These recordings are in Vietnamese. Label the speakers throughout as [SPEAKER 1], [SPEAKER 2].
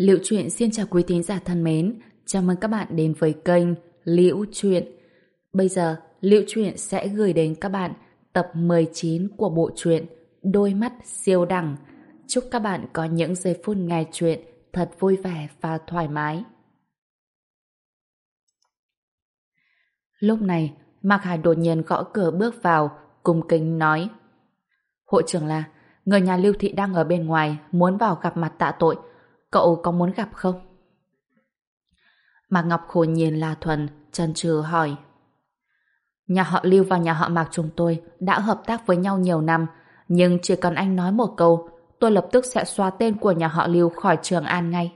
[SPEAKER 1] Liệu truyện xin chào quý thính giả thân mến, chào mừng các bạn đến với kênh Liễu truyện. Bây giờ, Liễu truyện sẽ gửi đến các bạn tập 19 của bộ truyện Đôi mắt siêu đẳng. Chúc các bạn có những giây phút nghe truyện thật vui vẻ và thoải mái. Lúc này, Mạc Hải đột nhiên gõ cửa bước vào, cung kính nói Hội trưởng là, người nhà Lưu Thị đang ở bên ngoài, muốn vào gặp mặt tạ tội, Cậu có muốn gặp không? Mạc Ngọc Khôi nhìn La Thuần, chần chừ hỏi. Nhà họ Lưu và nhà họ Mạc chúng tôi đã hợp tác với nhau nhiều năm, nhưng chỉ cần anh nói một câu, tôi lập tức sẽ xóa tên của nhà họ Lưu khỏi Trường An ngay.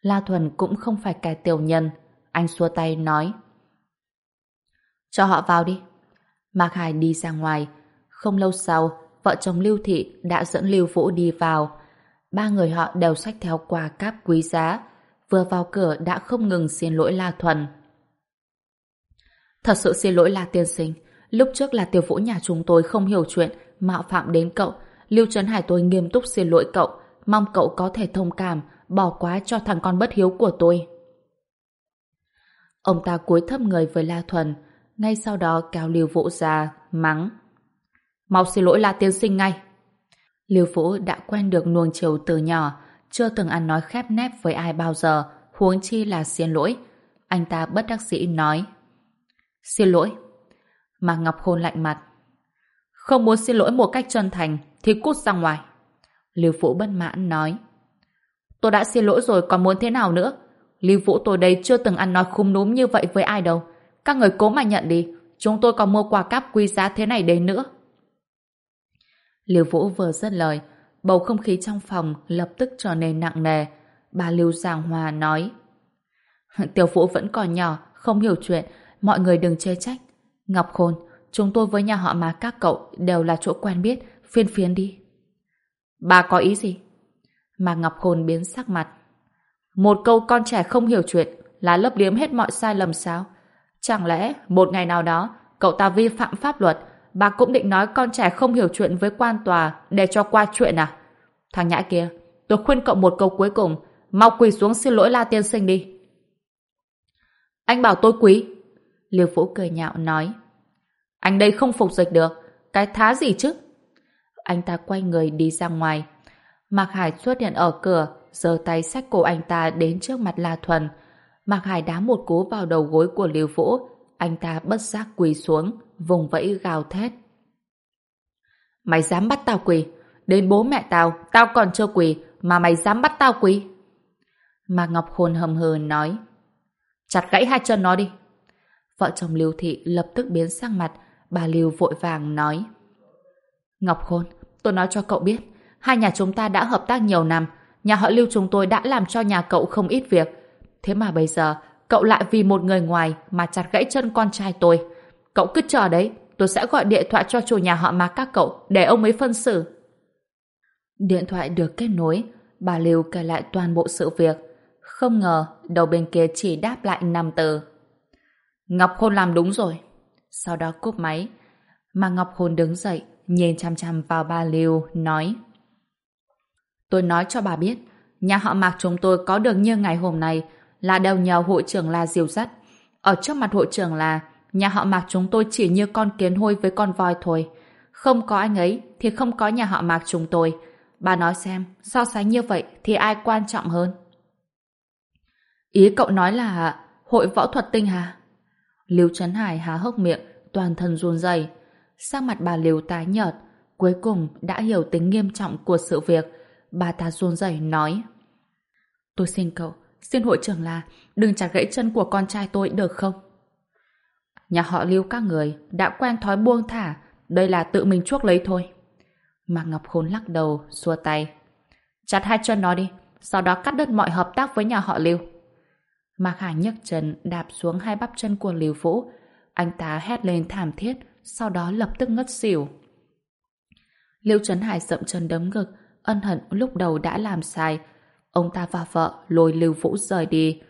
[SPEAKER 1] La Thuần cũng không phải kẻ tiểu nhân, anh xua tay nói. Cho họ vào đi. Mạc Hải đi ra ngoài. Không lâu sau, vợ chồng Lưu Thị đã dẫn Lưu Vũ đi vào, ba người họ đều xách theo quà cáp quý giá, vừa vào cửa đã không ngừng xin lỗi La Thuần. Thật sự xin lỗi La Tiên Sinh, lúc trước là tiểu vũ nhà chúng tôi không hiểu chuyện, mạo phạm đến cậu, Lưu Trấn Hải tôi nghiêm túc xin lỗi cậu, mong cậu có thể thông cảm, bỏ qua cho thằng con bất hiếu của tôi. Ông ta cúi thấp người với La Thuần, ngay sau đó kéo Lưu Vũ ra, mắng. Mau xin lỗi La Tiên Sinh ngay. Lưu Vũ đã quen được nuông chiều từ nhỏ, chưa từng ăn nói khép nép với ai bao giờ, huống chi là xin lỗi. Anh ta bất đắc dĩ nói. Xin lỗi. Mà Ngọc Khôn lạnh mặt. Không muốn xin lỗi một cách chân thành, thì cút ra ngoài. Lưu Vũ bất mãn nói. Tôi đã xin lỗi rồi còn muốn thế nào nữa? Lưu Vũ tôi đây chưa từng ăn nói khung núm như vậy với ai đâu. Các người cố mà nhận đi, chúng tôi còn mua quà cáp quý giá thế này đấy nữa. Liêu Vũ vừa dứt lời, bầu không khí trong phòng lập tức trở nên nặng nề. Bà Lưu Giang Hòa nói Tiểu Vũ vẫn còn nhỏ, không hiểu chuyện, mọi người đừng chê trách. Ngọc Khôn, chúng tôi với nhà họ mà các cậu đều là chỗ quen biết, phiên phiến đi. Bà có ý gì? Mà Ngọc Khôn biến sắc mặt. Một câu con trẻ không hiểu chuyện là lấp liếm hết mọi sai lầm sao? Chẳng lẽ một ngày nào đó cậu ta vi phạm pháp luật bà cũng định nói con trẻ không hiểu chuyện với quan tòa để cho qua chuyện à? Thằng nhãi kia, tôi khuyên cậu một câu cuối cùng, mau quỳ xuống xin lỗi La Tiên Sinh đi. Anh bảo tôi quý. Liêu Vũ cười nhạo nói. Anh đây không phục dịch được, cái thá gì chứ? Anh ta quay người đi ra ngoài. Mạc Hải xuất hiện ở cửa, giơ tay xách cổ anh ta đến trước mặt La Thuần. Mạc Hải đá một cú vào đầu gối của Liêu Vũ, anh ta bất giác quỳ xuống, vùng vẫy gào thét. Mày dám bắt tao quỳ? Đến bố mẹ tao, tao còn chưa quỳ, mà mày dám bắt tao quỳ? Mạc Ngọc Khôn hầm hừ nói. Chặt gãy hai chân nó đi. Vợ chồng Lưu Thị lập tức biến sang mặt, bà Lưu vội vàng nói. Ngọc Khôn, tôi nói cho cậu biết, hai nhà chúng ta đã hợp tác nhiều năm, nhà họ Lưu chúng tôi đã làm cho nhà cậu không ít việc. Thế mà bây giờ, cậu lại vì một người ngoài mà chặt gãy chân con trai tôi. Cậu cứ chờ đấy, tôi sẽ gọi điện thoại cho chủ nhà họ Mạc các cậu để ông ấy phân xử. Điện thoại được kết nối, bà Lưu kể lại toàn bộ sự việc. Không ngờ, đầu bên kia chỉ đáp lại năm từ. Ngọc Khôn làm đúng rồi. Sau đó cúp máy. Mà Ngọc Khôn đứng dậy, nhìn chăm chăm vào bà Lưu, nói Tôi nói cho bà biết, nhà họ Mạc chúng tôi có được như ngày hôm nay là đều nhờ hội trưởng là diều dắt. Ở trước mặt hội trưởng là nhà họ Mạc chúng tôi chỉ như con kiến hôi với con voi thôi. Không có anh ấy thì không có nhà họ Mạc chúng tôi. Bà nói xem, so sánh như vậy thì ai quan trọng hơn? Ý cậu nói là hội võ thuật tinh hà? Liêu Trấn Hải há hốc miệng, toàn thân run rẩy. Sang mặt bà Liêu tái nhợt, cuối cùng đã hiểu tính nghiêm trọng của sự việc. Bà ta run rẩy nói Tôi xin cậu, xin hội trưởng là đừng chặt gãy chân của con trai tôi được không? Nhà họ lưu các người đã quen thói buông thả, đây là tự mình chuốc lấy thôi. Mạc Ngọc Khôn lắc đầu, xua tay. Chặt hai chân nó đi, sau đó cắt đứt mọi hợp tác với nhà họ lưu. Mạc Hải nhấc chân đạp xuống hai bắp chân của Lưu Vũ. Anh ta hét lên thảm thiết, sau đó lập tức ngất xỉu. Lưu Trấn Hải dậm chân đấm ngực, ân hận lúc đầu đã làm sai. Ông ta và vợ lôi Lưu Vũ rời đi.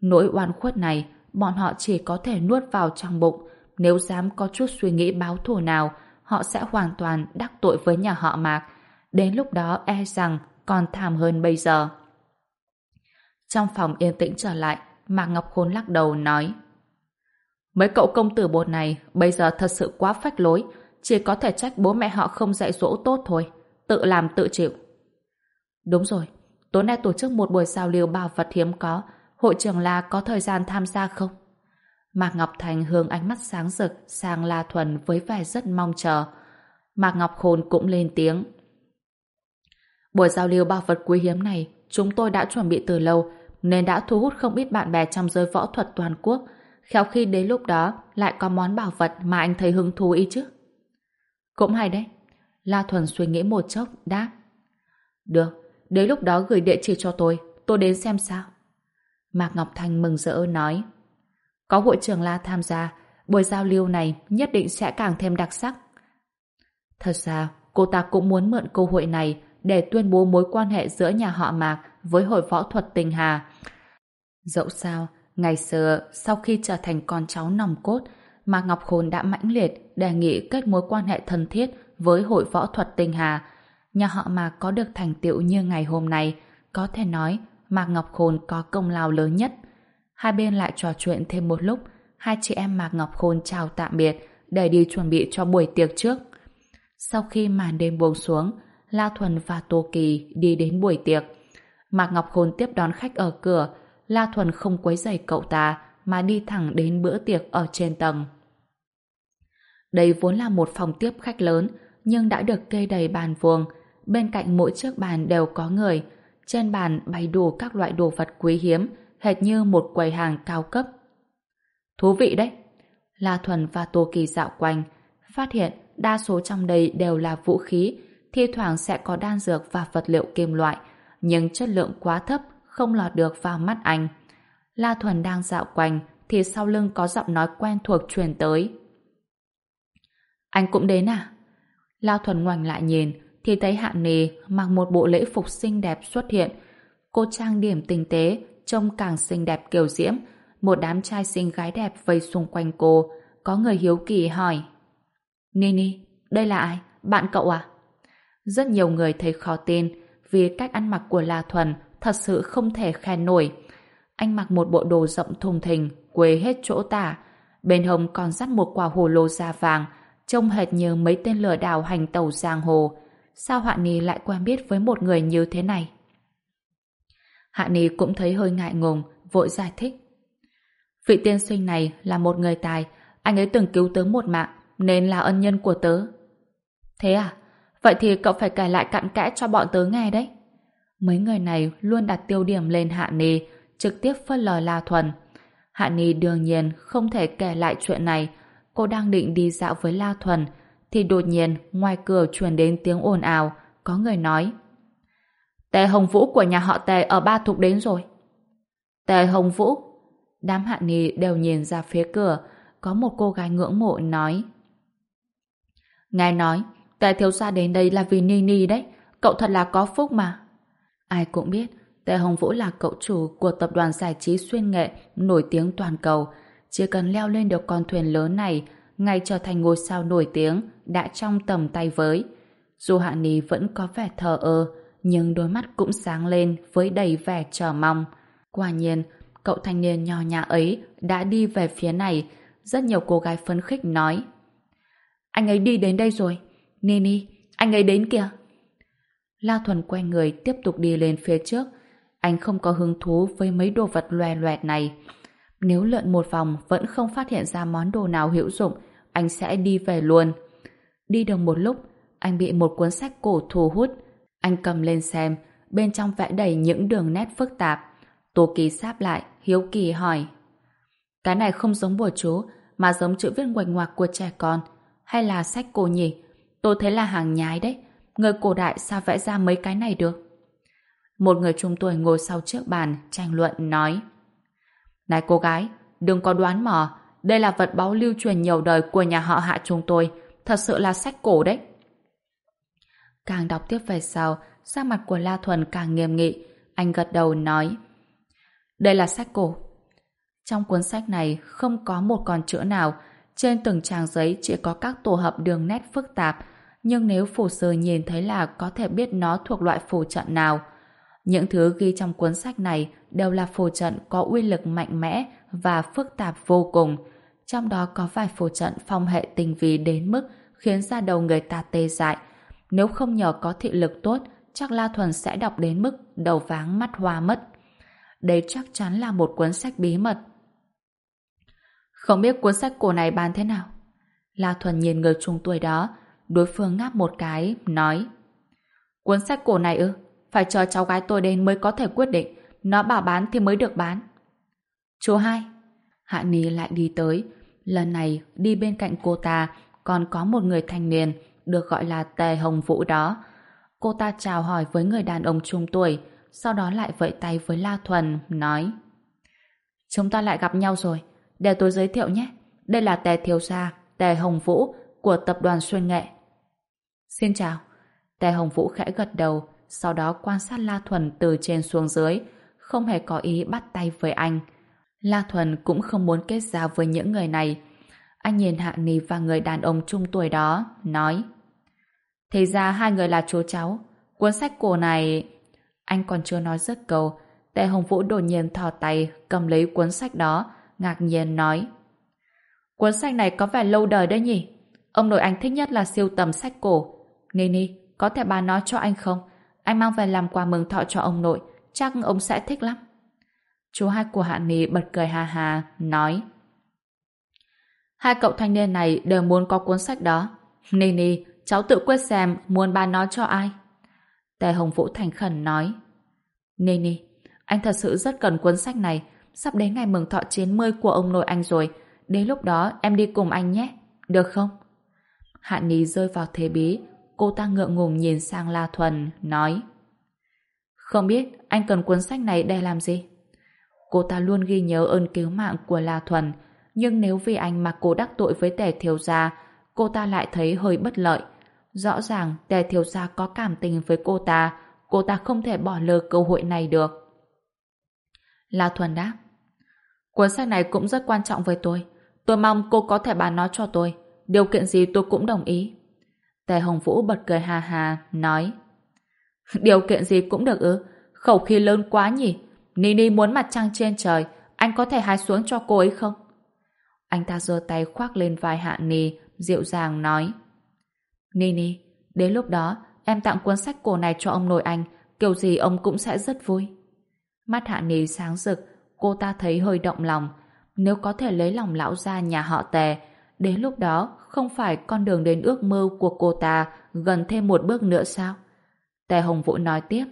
[SPEAKER 1] Nỗi oan khuất này bọn họ chỉ có thể nuốt vào trong bụng. Nếu dám có chút suy nghĩ báo thù nào, họ sẽ hoàn toàn đắc tội với nhà họ Mạc. Đến lúc đó e rằng còn thảm hơn bây giờ. Trong phòng yên tĩnh trở lại, Mạc Ngọc Khôn lắc đầu nói Mấy cậu công tử bột này bây giờ thật sự quá phách lối, chỉ có thể trách bố mẹ họ không dạy dỗ tốt thôi, tự làm tự chịu. Đúng rồi, tối nay tổ chức một buổi giao lưu bảo vật hiếm có, hội trưởng La có thời gian tham gia không? Mạc Ngọc Thành hướng ánh mắt sáng rực sang La Thuần với vẻ rất mong chờ. Mạc Ngọc Khôn cũng lên tiếng. Buổi giao lưu bảo vật quý hiếm này chúng tôi đã chuẩn bị từ lâu nên đã thu hút không ít bạn bè trong giới võ thuật toàn quốc. Khéo khi đến lúc đó lại có món bảo vật mà anh thấy hứng thú ý chứ. Cũng hay đấy. La Thuần suy nghĩ một chốc, đáp. Được, đến lúc đó gửi địa chỉ cho tôi, tôi đến xem sao. Mạc Ngọc Thanh mừng rỡ nói. Có hội trưởng La tham gia, buổi giao lưu này nhất định sẽ càng thêm đặc sắc. Thật ra, cô ta cũng muốn mượn cơ hội này để tuyên bố mối quan hệ giữa nhà họ Mạc với hội võ thuật tình Hà. Dẫu sao, ngày xưa sau khi trở thành con cháu nòng cốt, Mạc Ngọc Khôn đã mãnh liệt đề nghị kết mối quan hệ thân thiết với hội võ thuật tình Hà. Nhà họ Mạc có được thành tựu như ngày hôm nay, có thể nói Mạc Ngọc Khôn có công lao lớn nhất. Hai bên lại trò chuyện thêm một lúc, hai chị em Mạc Ngọc Khôn chào tạm biệt để đi chuẩn bị cho buổi tiệc trước. Sau khi màn đêm buông xuống, La Thuần và Tô Kỳ đi đến buổi tiệc. Mạc Ngọc Khôn tiếp đón khách ở cửa, La Thuần không quấy rầy cậu ta mà đi thẳng đến bữa tiệc ở trên tầng. Đây vốn là một phòng tiếp khách lớn, nhưng đã được kê đầy bàn vuông. Bên cạnh mỗi chiếc bàn đều có người. Trên bàn bày đủ các loại đồ vật quý hiếm, hệt như một quầy hàng cao cấp. Thú vị đấy! La Thuần và Tô Kỳ dạo quanh, phát hiện đa số trong đây đều là vũ khí, thi thoảng sẽ có đan dược và vật liệu kim loại, nhưng chất lượng quá thấp, không lọt được vào mắt anh. La Thuần đang dạo quanh, thì sau lưng có giọng nói quen thuộc truyền tới. Anh cũng đến à? La Thuần ngoảnh lại nhìn, thì thấy Hạ Nì mặc một bộ lễ phục xinh đẹp xuất hiện. Cô trang điểm tinh tế, trông càng xinh đẹp kiều diễm. Một đám trai xinh gái đẹp vây xung quanh cô. Có người hiếu kỳ hỏi. Nini, đây là ai? Bạn cậu à? Rất nhiều người thấy khó tin vì cách ăn mặc của La Thuần thật sự không thể khen nổi. Anh mặc một bộ đồ rộng thùng thình, quê hết chỗ tả. Bên hông còn dắt một quả hồ lô da vàng, trông hệt như mấy tên lừa đảo hành tàu giang hồ. Sao Hạ Ni lại quen biết với một người như thế này? Hạ Ni cũng thấy hơi ngại ngùng, vội giải thích. Vị tiên sinh này là một người tài, anh ấy từng cứu tớ một mạng, nên là ân nhân của tớ. Thế à? Vậy thì cậu phải kể lại cặn kẽ cho bọn tớ nghe đấy. Mấy người này luôn đặt tiêu điểm lên Hạ Ni, trực tiếp phân lời La Thuần. Hạ Ni đương nhiên không thể kể lại chuyện này. Cô đang định đi dạo với La Thuần, thì đột nhiên ngoài cửa truyền đến tiếng ồn ào, có người nói. Tề Hồng Vũ của nhà họ Tề ở Ba Thục đến rồi. Tề Hồng Vũ? Đám Hạ nghi đều nhìn ra phía cửa, có một cô gái ngưỡng mộ nói. Nghe nói, Tề thiếu gia đến đây là vì Nini đấy. Cậu thật là có phúc mà. Ai cũng biết, Tề Hồng Vũ là cậu chủ của tập đoàn giải trí xuyên nghệ nổi tiếng toàn cầu. Chỉ cần leo lên được con thuyền lớn này, ngay trở thành ngôi sao nổi tiếng, đã trong tầm tay với. Dù Hạ Ni vẫn có vẻ thờ ơ, nhưng đôi mắt cũng sáng lên với đầy vẻ chờ mong. Quả nhiên, cậu thanh niên nhỏ nhã ấy đã đi về phía này. Rất nhiều cô gái phấn khích nói. Anh ấy đi đến đây rồi. Nini, anh ấy đến kìa. La Thuần quay người tiếp tục đi lên phía trước. Anh không có hứng thú với mấy đồ vật loè loẹt này. Nếu lượn một vòng vẫn không phát hiện ra món đồ nào hữu dụng, anh sẽ đi về luôn. Đi được một lúc, anh bị một cuốn sách cổ thu hút. Anh cầm lên xem, bên trong vẽ đầy những đường nét phức tạp. Tô Kỳ sáp lại, hiếu kỳ hỏi. Cái này không giống bùa chú, mà giống chữ viết ngoạch ngoạc của trẻ con. Hay là sách cổ nhỉ? Tôi thấy là hàng nhái đấy. Người cổ đại sao vẽ ra mấy cái này được? Một người trung tuổi ngồi sau chiếc bàn tranh luận nói này cô gái, đừng có đoán mò đây là vật báu lưu truyền nhiều đời của nhà họ hạ chúng tôi thật sự là sách cổ đấy. Càng đọc tiếp về sau sắc mặt của La Thuần càng nghiêm nghị anh gật đầu nói Đây là sách cổ. Trong cuốn sách này không có một con chữ nào trên từng trang giấy chỉ có các tổ hợp đường nét phức tạp nhưng nếu phù sư nhìn thấy là có thể biết nó thuộc loại phù trận nào. Những thứ ghi trong cuốn sách này đều là phù trận có uy lực mạnh mẽ và phức tạp vô cùng. Trong đó có vài phù trận phong hệ tinh vi đến mức khiến ra đầu người ta tê dại. Nếu không nhờ có thị lực tốt, chắc La Thuần sẽ đọc đến mức đầu váng mắt hoa mất. Đây chắc chắn là một cuốn sách bí mật. Không biết cuốn sách cổ này bán thế nào? La Thuần nhìn người trung tuổi đó, đối phương ngáp một cái, nói Cuốn sách cổ này ư? Phải chờ cháu gái tôi đến mới có thể quyết định. Nó bảo bán thì mới được bán. Chú hai. Hạ Ni lại đi tới. Lần này đi bên cạnh cô ta còn có một người thanh niên được gọi là Tề Hồng Vũ đó. Cô ta chào hỏi với người đàn ông trung tuổi sau đó lại vẫy tay với La Thuần nói Chúng ta lại gặp nhau rồi. Để tôi giới thiệu nhé. Đây là Tề Thiếu Gia, Tề Hồng Vũ của tập đoàn Xuyên Nghệ. Xin chào. Tề Hồng Vũ khẽ gật đầu sau đó quan sát La Thuần từ trên xuống dưới, không hề có ý bắt tay với anh. La Thuần cũng không muốn kết giao với những người này. Anh nhìn Hạ Ni và người đàn ông trung tuổi đó, nói Thì ra hai người là chú cháu. Cuốn sách cổ này... Anh còn chưa nói dứt câu, Tề Hồng Vũ đột nhiên thò tay cầm lấy cuốn sách đó, ngạc nhiên nói Cuốn sách này có vẻ lâu đời đấy nhỉ? Ông nội anh thích nhất là siêu tầm sách cổ. Nini, có thể bà nói cho anh không? Anh mang về làm quà mừng thọ cho ông nội, chắc ông sẽ thích lắm. Chú hai của Hạ Ni bật cười hà hà, nói Hai cậu thanh niên này đều muốn có cuốn sách đó. Nini, cháu tự quyết xem muốn bán nó cho ai. Tề Hồng Vũ thành khẩn nói Nini, anh thật sự rất cần cuốn sách này. Sắp đến ngày mừng thọ 90 của ông nội anh rồi. Đến lúc đó em đi cùng anh nhé. Được không? Hạ Ni rơi vào thế bí, Cô ta ngượng ngùng nhìn sang La Thuần, nói Không biết anh cần cuốn sách này để làm gì? Cô ta luôn ghi nhớ ơn cứu mạng của La Thuần, nhưng nếu vì anh mà cô đắc tội với tề thiếu gia, cô ta lại thấy hơi bất lợi. Rõ ràng tề thiếu gia có cảm tình với cô ta, cô ta không thể bỏ lỡ cơ hội này được. La Thuần đáp Cuốn sách này cũng rất quan trọng với tôi. Tôi mong cô có thể bán nó cho tôi. Điều kiện gì tôi cũng đồng ý. Tề Hồng Vũ bật cười hà hà, nói Điều kiện gì cũng được ư? Khẩu khí lớn quá nhỉ? Nini muốn mặt trăng trên trời, anh có thể hái xuống cho cô ấy không? Anh ta giơ tay khoác lên vai Hạ Ni, dịu dàng nói Nini, đến lúc đó em tặng cuốn sách cổ này cho ông nội anh, kiểu gì ông cũng sẽ rất vui. Mắt Hạ Ni sáng rực, cô ta thấy hơi động lòng. Nếu có thể lấy lòng lão gia nhà họ tề, đến lúc đó không phải con đường đến ước mơ của cô ta gần thêm một bước nữa sao? Tề Hồng Vũ nói tiếp.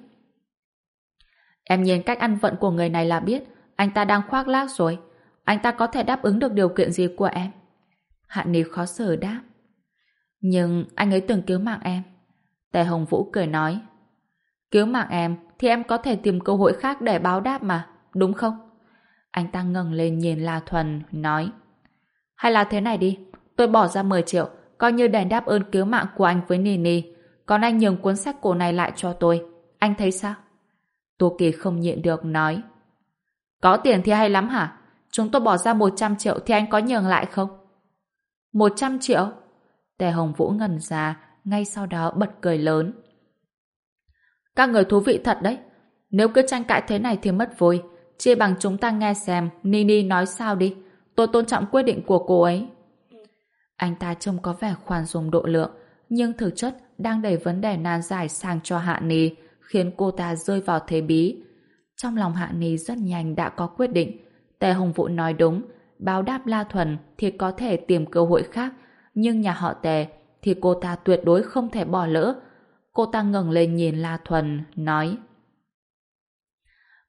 [SPEAKER 1] Em nhìn cách ăn vận của người này là biết anh ta đang khoác lác rồi. Anh ta có thể đáp ứng được điều kiện gì của em? Hạn Ni khó xử đáp. Nhưng anh ấy từng cứu mạng em. Tề Hồng Vũ cười nói. Cứu mạng em thì em có thể tìm cơ hội khác để báo đáp mà, đúng không? Anh ta ngẩng lên nhìn La Thuần, nói. Hay là thế này đi, tôi bỏ ra 10 triệu, coi như đền đáp ơn cứu mạng của anh với Nini. Còn anh nhường cuốn sách cổ này lại cho tôi. Anh thấy sao? Tô Kỳ không nhịn được nói. Có tiền thì hay lắm hả? Chúng tôi bỏ ra 100 triệu thì anh có nhường lại không? 100 triệu? Tề Hồng Vũ ngần ra, ngay sau đó bật cười lớn. Các người thú vị thật đấy. Nếu cứ tranh cãi thế này thì mất vui. Chia bằng chúng ta nghe xem Nini nói sao đi. Tôi tôn trọng quyết định của cô ấy. Anh ta trông có vẻ khoan dung độ lượng, nhưng thực chất đang đẩy vấn đề nan giải sang cho Hạ Ni, khiến cô ta rơi vào thế bí. Trong lòng Hạ Ni rất nhanh đã có quyết định. Tề Hồng Vũ nói đúng, báo đáp La Thuần thì có thể tìm cơ hội khác, nhưng nhà họ Tề thì cô ta tuyệt đối không thể bỏ lỡ. Cô ta ngẩng lên nhìn La Thuần, nói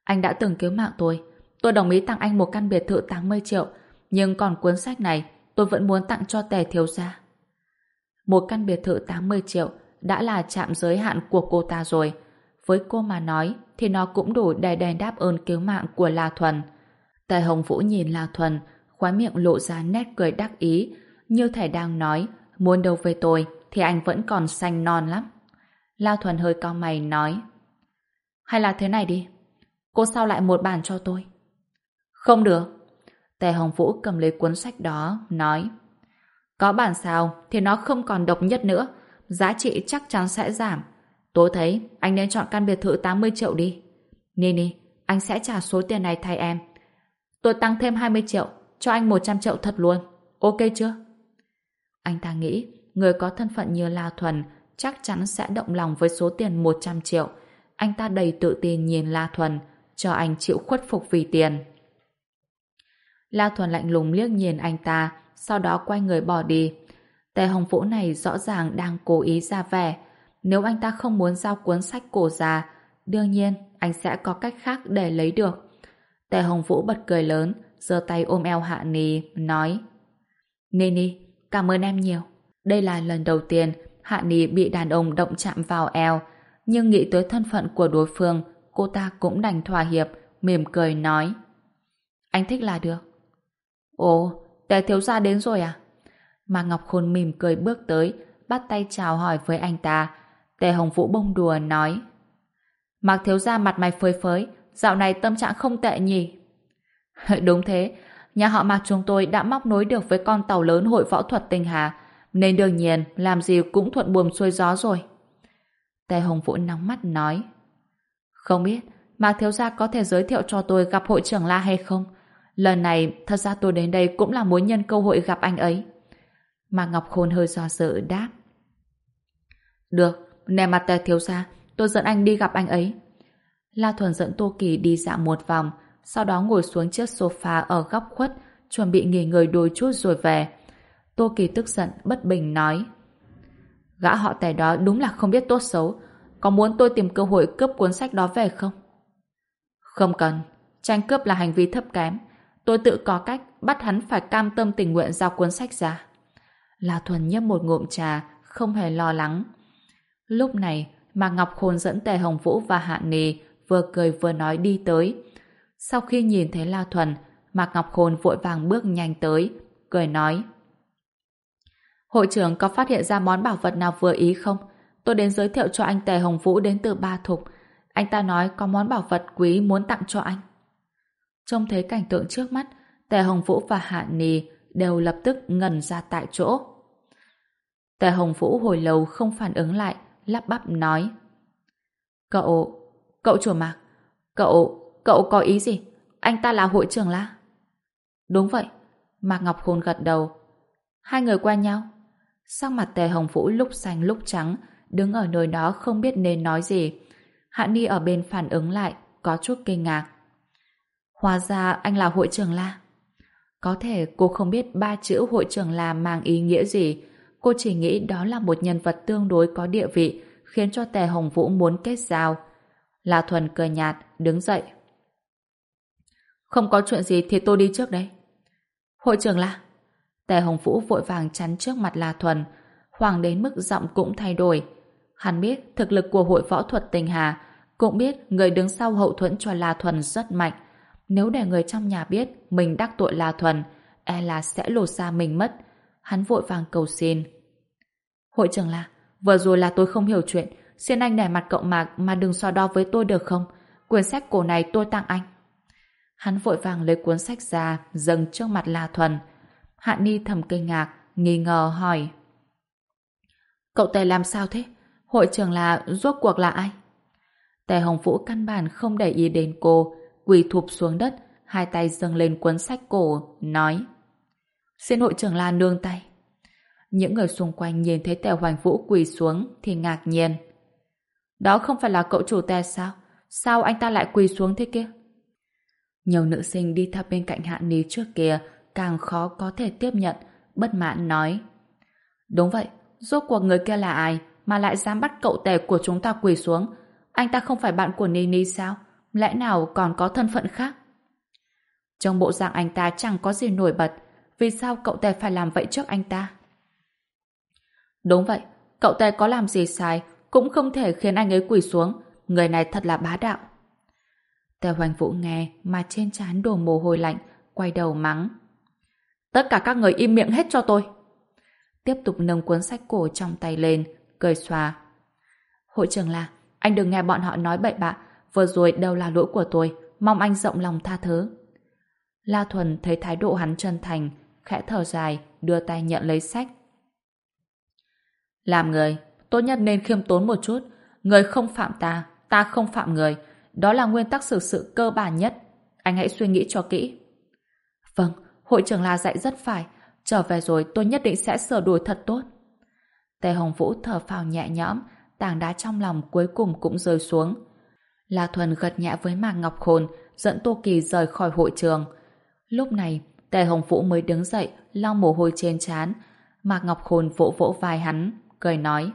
[SPEAKER 1] Anh đã từng cứu mạng tôi. Tôi đồng ý tặng anh một căn biệt thự 80 triệu, nhưng còn cuốn sách này tôi vẫn muốn tặng cho tề thiếu gia. Một căn biệt thự 80 triệu đã là chạm giới hạn của cô ta rồi. Với cô mà nói thì nó cũng đủ để đền đáp ơn cứu mạng của La Thuần. Tề Hồng Vũ nhìn La Thuần, khóe miệng lộ ra nét cười đắc ý, như thể đang nói, muốn đâu với tôi thì anh vẫn còn xanh non lắm. La Thuần hơi cao mày nói, hay là thế này đi, cô sao lại một bàn cho tôi? Không được. Tề Hồng Vũ cầm lấy cuốn sách đó, nói Có bản sao thì nó không còn độc nhất nữa, giá trị chắc chắn sẽ giảm. Tôi thấy anh nên chọn căn biệt thự 80 triệu đi. Nini, anh sẽ trả số tiền này thay em. Tôi tăng thêm 20 triệu, cho anh 100 triệu thật luôn. Ok chưa? Anh ta nghĩ, người có thân phận như La Thuần chắc chắn sẽ động lòng với số tiền 100 triệu. Anh ta đầy tự tin nhìn La Thuần, cho anh chịu khuất phục vì tiền. La Thuần lạnh lùng liếc nhìn anh ta, sau đó quay người bỏ đi. Tề Hồng Vũ này rõ ràng đang cố ý ra vẻ. Nếu anh ta không muốn giao cuốn sách cổ già, đương nhiên anh sẽ có cách khác để lấy được. Tề Hồng Vũ bật cười lớn, giơ tay ôm eo Hạ Nì, nói Nini, cảm ơn em nhiều. Đây là lần đầu tiên Hạ Nì bị đàn ông động chạm vào eo, nhưng nghĩ tới thân phận của đối phương, cô ta cũng đành thỏa hiệp, mỉm cười nói Anh thích là được. Ồ, Tề thiếu gia đến rồi à? Mà Ngọc Khôn mỉm cười bước tới, bắt tay chào hỏi với anh ta. Tề Hồng Vũ bông đùa nói Mạc thiếu gia mặt mày phơi phới, dạo này tâm trạng không tệ nhỉ? Đúng thế, nhà họ Mạc chúng tôi đã móc nối được với con tàu lớn hội võ thuật tinh hà, nên đương nhiên làm gì cũng thuận buồm xuôi gió rồi. Tề Hồng Vũ nóng mắt nói Không biết, Mạc thiếu gia có thể giới thiệu cho tôi gặp hội trưởng La hay không? Lần này, thật ra tôi đến đây cũng là muốn nhân cơ hội gặp anh ấy. Mà Ngọc Khôn hơi do sợ đáp. Được, nè mặt tè thiếu ra, tôi dẫn anh đi gặp anh ấy. La Thuần dẫn Tô Kỳ đi dạo một vòng, sau đó ngồi xuống chiếc sofa ở góc khuất, chuẩn bị nghỉ ngơi đôi chút rồi về. Tô Kỳ tức giận, bất bình nói. Gã họ tè đó đúng là không biết tốt xấu. Có muốn tôi tìm cơ hội cướp cuốn sách đó về không? Không cần. Tranh cướp là hành vi thấp kém. Tôi tự có cách bắt hắn phải cam tâm tình nguyện giao cuốn sách ra. La Thuần nhấp một ngụm trà, không hề lo lắng. Lúc này, mà Ngọc Khôn dẫn Tề Hồng Vũ và Hạ Nì vừa cười vừa nói đi tới. Sau khi nhìn thấy La Thuần, Mạc Ngọc Khôn vội vàng bước nhanh tới, cười nói. Hội trưởng có phát hiện ra món bảo vật nào vừa ý không? Tôi đến giới thiệu cho anh Tề Hồng Vũ đến từ Ba Thục. Anh ta nói có món bảo vật quý muốn tặng cho anh. Trông thấy cảnh tượng trước mắt, Tề Hồng Vũ và Hạ Nì đều lập tức ngẩn ra tại chỗ. Tề Hồng Vũ hồi lâu không phản ứng lại, lắp bắp nói. Cậu, cậu chủ mạc, cậu, cậu có ý gì? Anh ta là hội trưởng La. Đúng vậy, Mạc Ngọc Khôn gật đầu. Hai người quen nhau. Sắc mặt Tề Hồng Vũ lúc xanh lúc trắng, đứng ở nơi đó không biết nên nói gì. Hạ Ni ở bên phản ứng lại, có chút kinh ngạc. Hóa ra anh là hội trưởng La. Có thể cô không biết ba chữ hội trưởng La mang ý nghĩa gì. Cô chỉ nghĩ đó là một nhân vật tương đối có địa vị, khiến cho Tề Hồng Vũ muốn kết giao. La Thuần cười nhạt, đứng dậy. Không có chuyện gì thì tôi đi trước đấy. Hội trưởng La. Tề Hồng Vũ vội vàng chắn trước mặt La Thuần. Hoàng đến mức giọng cũng thay đổi. Hắn biết thực lực của hội võ thuật tình Hà, cũng biết người đứng sau hậu thuẫn cho La Thuần rất mạnh. Nếu để người trong nhà biết mình đắc tội La Thuần, e là sẽ lột ra mình mất. Hắn vội vàng cầu xin. Hội trưởng là, vừa rồi là tôi không hiểu chuyện, xin anh để mặt cậu Mạc mà đừng so đo với tôi được không? Quyển sách cổ này tôi tặng anh. Hắn vội vàng lấy cuốn sách ra, dâng trước mặt La Thuần. Hạ Ni thầm kinh ngạc, nghi ngờ hỏi. Cậu Tề làm sao thế? Hội trưởng là rốt cuộc là ai? Tề Hồng Vũ căn bản không để ý đến cô, quỳ thụp xuống đất, hai tay dâng lên cuốn sách cổ, nói Xin hội trưởng La nương tay. Những người xung quanh nhìn thấy Tề Hoành Vũ quỳ xuống thì ngạc nhiên. Đó không phải là cậu chủ Tề sao? Sao anh ta lại quỳ xuống thế kia? Nhiều nữ sinh đi theo bên cạnh Hạ Ní trước kia càng khó có thể tiếp nhận, bất mãn nói. Đúng vậy, rốt cuộc người kia là ai mà lại dám bắt cậu Tề của chúng ta quỳ xuống? Anh ta không phải bạn của Nini sao? Lẽ nào còn có thân phận khác? Trong bộ dạng anh ta chẳng có gì nổi bật, vì sao cậu ta phải làm vậy trước anh ta? Đúng vậy, cậu ta có làm gì sai, cũng không thể khiến anh ấy quỳ xuống, người này thật là bá đạo. Tề Hoành Vũ nghe mà trên trán đổ mồ hôi lạnh, quay đầu mắng. Tất cả các người im miệng hết cho tôi. Tiếp tục nâng cuốn sách cổ trong tay lên, cười xòa. Hội trưởng là, anh đừng nghe bọn họ nói bậy bạ, vừa rồi đều là lỗi của tôi, mong anh rộng lòng tha thứ. La Thuần thấy thái độ hắn chân thành, khẽ thở dài, đưa tay nhận lấy sách. Làm người, tốt nhất nên khiêm tốn một chút. Người không phạm ta, ta không phạm người. Đó là nguyên tắc xử sự cơ bản nhất. Anh hãy suy nghĩ cho kỹ. Vâng, hội trưởng La dạy rất phải. Trở về rồi tôi nhất định sẽ sửa đổi thật tốt. Tề Hồng Vũ thở phào nhẹ nhõm, tảng đá trong lòng cuối cùng cũng rơi xuống. La Thuần gật nhẹ với Mạc Ngọc Khôn, dẫn Tô Kỳ rời khỏi hội trường. Lúc này, Tề Hồng Vũ mới đứng dậy, lau mồ hôi trên trán. Mạc Ngọc Khôn vỗ vỗ vai hắn, cười nói.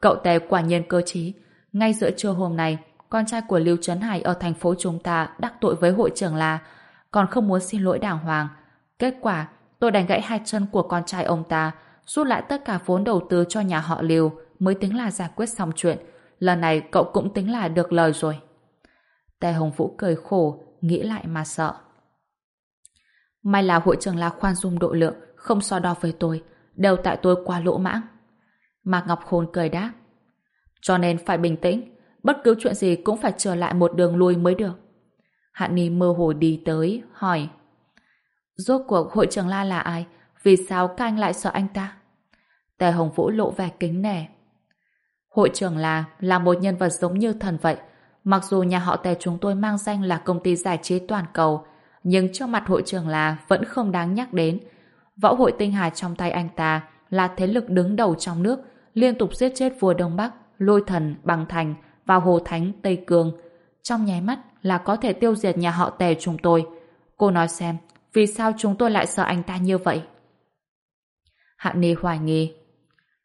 [SPEAKER 1] Cậu Tề quả nhiên cơ trí. Ngay giữa trưa hôm nay, con trai của Lưu Trấn Hải ở thành phố chúng ta đắc tội với hội trưởng là còn không muốn xin lỗi đàng hoàng. Kết quả, tôi đánh gãy hai chân của con trai ông ta, rút lại tất cả vốn đầu tư cho nhà họ Lưu mới tính là giải quyết xong chuyện. Lần này cậu cũng tính là được lời rồi. Tề Hồng Vũ cười khổ, nghĩ lại mà sợ. May là hội trưởng là khoan dung độ lượng, không so đo với tôi, đều tại tôi quá lỗ mãng. Mạc Ngọc Khôn cười đáp. Cho nên phải bình tĩnh, bất cứ chuyện gì cũng phải trở lại một đường lui mới được. Hạ Ni mơ hồ đi tới, hỏi. Rốt cuộc hội trưởng La là ai? Vì sao các anh lại sợ anh ta? Tề Hồng Vũ lộ vẻ kính nể. Hội trưởng là là một nhân vật giống như thần vậy. Mặc dù nhà họ Tề chúng tôi mang danh là công ty giải trí toàn cầu, nhưng trước mặt hội trưởng là vẫn không đáng nhắc đến. Võ hội tinh hà trong tay anh ta là thế lực đứng đầu trong nước, liên tục giết chết vua Đông Bắc, lôi thần, bằng thành và hồ thánh Tây Cương. Trong nháy mắt là có thể tiêu diệt nhà họ Tề chúng tôi. Cô nói xem, vì sao chúng tôi lại sợ anh ta như vậy? Hạ Ni hoài nghi.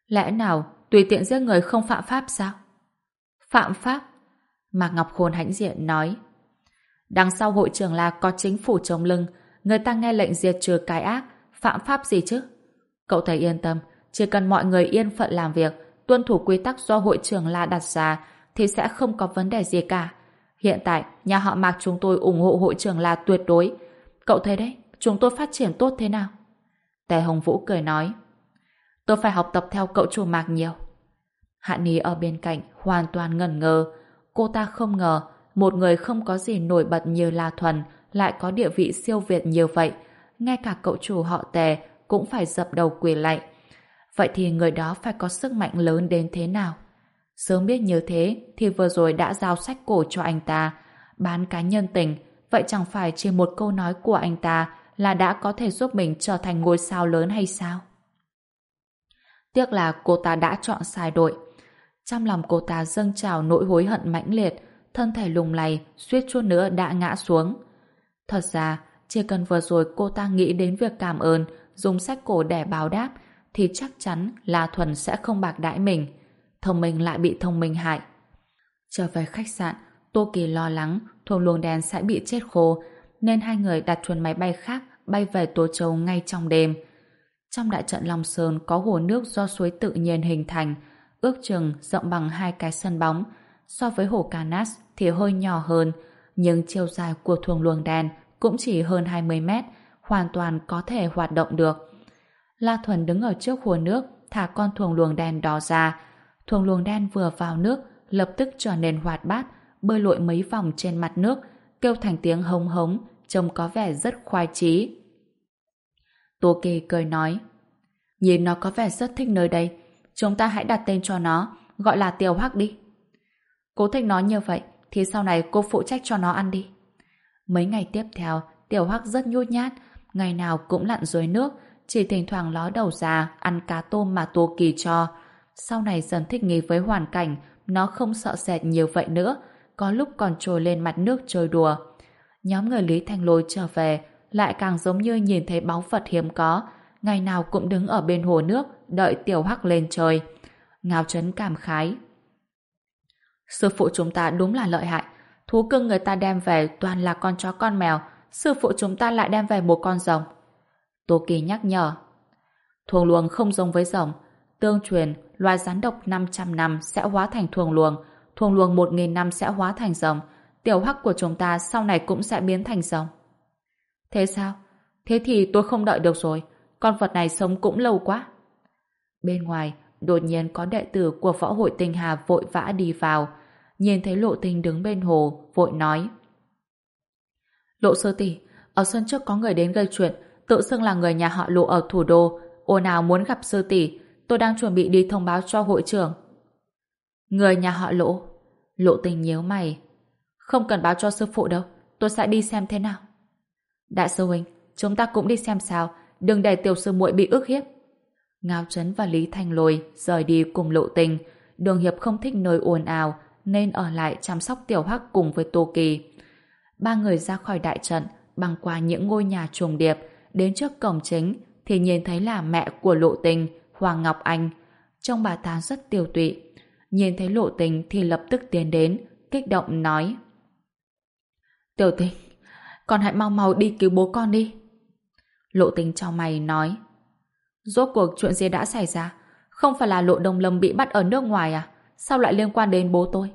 [SPEAKER 1] Lẽ nào tùy tiện giết người không phạm pháp sao? Phạm pháp? Mạc Ngọc Khôn hãnh diện nói. Đằng sau hội trường là có chính phủ chống lưng, người ta nghe lệnh diệt trừ cái ác, phạm pháp gì chứ? Cậu thầy yên tâm, chỉ cần mọi người yên phận làm việc, tuân thủ quy tắc do hội trưởng La đặt ra, thì sẽ không có vấn đề gì cả. Hiện tại, nhà họ Mạc chúng tôi ủng hộ hội trưởng là tuyệt đối. Cậu thấy đấy, chúng tôi phát triển tốt thế nào? Tề Hồng Vũ cười nói. Tôi phải học tập theo cậu chủ Mạc nhiều. Hạ Ní ở bên cạnh hoàn toàn ngẩn ngơ. Cô ta không ngờ một người không có gì nổi bật như La Thuần lại có địa vị siêu việt như vậy. Ngay cả cậu chủ họ Tề cũng phải dập đầu quỳ lạy. Vậy thì người đó phải có sức mạnh lớn đến thế nào? Sớm biết như thế thì vừa rồi đã giao sách cổ cho anh ta. Bán cá nhân tình, vậy chẳng phải chỉ một câu nói của anh ta là đã có thể giúp mình trở thành ngôi sao lớn hay sao? Tiếc là cô ta đã chọn sai đội. Trong lòng cô ta dâng trào nỗi hối hận mãnh liệt, thân thể lùng lầy, suýt chút nữa đã ngã xuống. Thật ra, chỉ cần vừa rồi cô ta nghĩ đến việc cảm ơn, dùng sách cổ để báo đáp, thì chắc chắn là Thuần sẽ không bạc đãi mình. Thông minh lại bị thông minh hại. Trở về khách sạn, Tô Kỳ lo lắng thuồng luồng đèn sẽ bị chết khô, nên hai người đặt chuyến máy bay khác bay về Tô Châu ngay trong đêm. Trong đại trận Long Sơn có hồ nước do suối tự nhiên hình thành, ước chừng rộng bằng hai cái sân bóng. So với hồ Canas thì hơi nhỏ hơn, nhưng chiều dài của thuồng luồng đèn cũng chỉ hơn 20 mét, hoàn toàn có thể hoạt động được. La Thuần đứng ở trước hồ nước, thả con thuồng luồng đen đó ra. Thuồng luồng đen vừa vào nước, lập tức trở nên hoạt bát, bơi lội mấy vòng trên mặt nước, kêu thành tiếng hống hống, trông có vẻ rất khoai trí. Tô Kỳ cười nói, nhìn nó có vẻ rất thích nơi đây, chúng ta hãy đặt tên cho nó, gọi là Tiểu Hắc đi. cố thích nó như vậy, thì sau này cô phụ trách cho nó ăn đi. Mấy ngày tiếp theo, Tiểu Hắc rất nhút nhát, ngày nào cũng lặn dưới nước, chỉ thỉnh thoảng ló đầu ra ăn cá tôm mà Tô Kỳ cho. Sau này dần thích nghi với hoàn cảnh, nó không sợ sệt nhiều vậy nữa, có lúc còn trồi lên mặt nước chơi đùa. Nhóm người Lý Thanh Lôi trở về, lại càng giống như nhìn thấy báu vật hiếm có, ngày nào cũng đứng ở bên hồ nước, đợi Tiểu Hắc lên trời. Ngao Trấn cảm khái. Sư phụ chúng ta đúng là lợi hại, thú cưng người ta đem về toàn là con chó con mèo, sư phụ chúng ta lại đem về một con rồng. Tô Kỳ nhắc nhở. Thuồng luồng không giống với rồng. Tương truyền, loài rắn độc 500 năm sẽ hóa thành thuồng luồng, thuồng luồng 1.000 năm sẽ hóa thành rồng. Tiểu hắc của chúng ta sau này cũng sẽ biến thành rồng. Thế sao? Thế thì tôi không đợi được rồi. Con vật này sống cũng lâu quá. Bên ngoài, đột nhiên có đệ tử của võ hội tinh hà vội vã đi vào. Nhìn thấy lộ tinh đứng bên hồ, vội nói. Lộ sơ tỷ, ở sân trước có người đến gây chuyện, tự xưng là người nhà họ lộ ở thủ đô, ô nào muốn gặp sư tỷ, tôi đang chuẩn bị đi thông báo cho hội trưởng. Người nhà họ lộ. Lộ tình nhíu mày. Không cần báo cho sư phụ đâu, tôi sẽ đi xem thế nào. Đại sư huynh, chúng ta cũng đi xem sao, đừng để tiểu sư muội bị ức hiếp. Ngao Trấn và Lý Thanh Lôi rời đi cùng lộ tình. Đường Hiệp không thích nơi ồn ào, nên ở lại chăm sóc tiểu hắc cùng với Tô Kỳ. Ba người ra khỏi đại trận, băng qua những ngôi nhà trùng điệp, đến trước cổng chính, thì nhìn thấy là mẹ của lộ tình, Hoàng Ngọc Anh. Trông bà ta rất tiêu tụy. Nhìn thấy lộ tình thì lập tức tiến đến, kích động nói. Tiểu tình, con hãy mau mau đi cứu bố con đi. Lộ tình cho mày nói. Rốt cuộc chuyện gì đã xảy ra? Không phải là lộ đồng lâm bị bắt ở nước ngoài à? Sao lại liên quan đến bố tôi?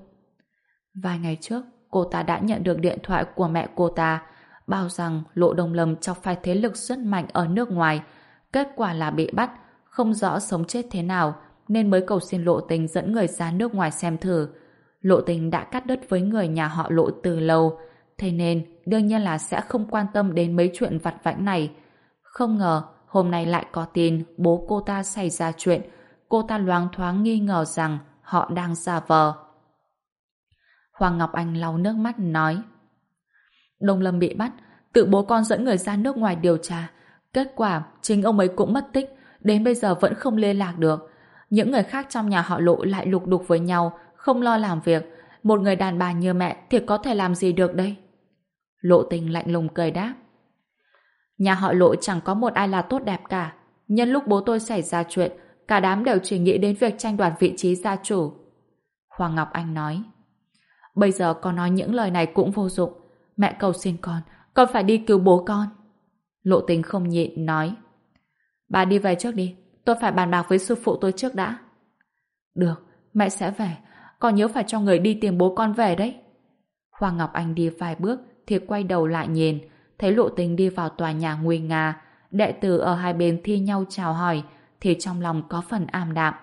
[SPEAKER 1] Vài ngày trước, cô ta đã nhận được điện thoại của mẹ cô ta bao rằng lộ đồng lâm chọc phải thế lực rất mạnh ở nước ngoài. Kết quả là bị bắt, không rõ sống chết thế nào, nên mới cầu xin lộ tình dẫn người ra nước ngoài xem thử. Lộ tình đã cắt đứt với người nhà họ lộ từ lâu, thế nên đương nhiên là sẽ không quan tâm đến mấy chuyện vặt vãnh này. Không ngờ, hôm nay lại có tin bố cô ta xảy ra chuyện, cô ta loáng thoáng nghi ngờ rằng họ đang giả vờ. Hoàng Ngọc Anh lau nước mắt nói Đông Lâm bị bắt, tự bố con dẫn người ra nước ngoài điều tra. Kết quả, chính ông ấy cũng mất tích, đến bây giờ vẫn không liên lạc được. Những người khác trong nhà họ lộ lại lục đục với nhau, không lo làm việc. Một người đàn bà như mẹ thì có thể làm gì được đây? Lộ tình lạnh lùng cười đáp. Nhà họ lộ chẳng có một ai là tốt đẹp cả. Nhân lúc bố tôi xảy ra chuyện, cả đám đều chỉ nghĩ đến việc tranh đoạt vị trí gia chủ. Hoàng Ngọc Anh nói. Bây giờ con nói những lời này cũng vô dụng. Mẹ cầu xin con, con phải đi cứu bố con. Lộ tình không nhịn, nói. Bà đi về trước đi, tôi phải bàn bạc với sư phụ tôi trước đã. Được, mẹ sẽ về, con nhớ phải cho người đi tìm bố con về đấy. Hoàng Ngọc Anh đi vài bước thì quay đầu lại nhìn, thấy lộ tình đi vào tòa nhà nguy nga, đệ tử ở hai bên thi nhau chào hỏi, thì trong lòng có phần am đạm.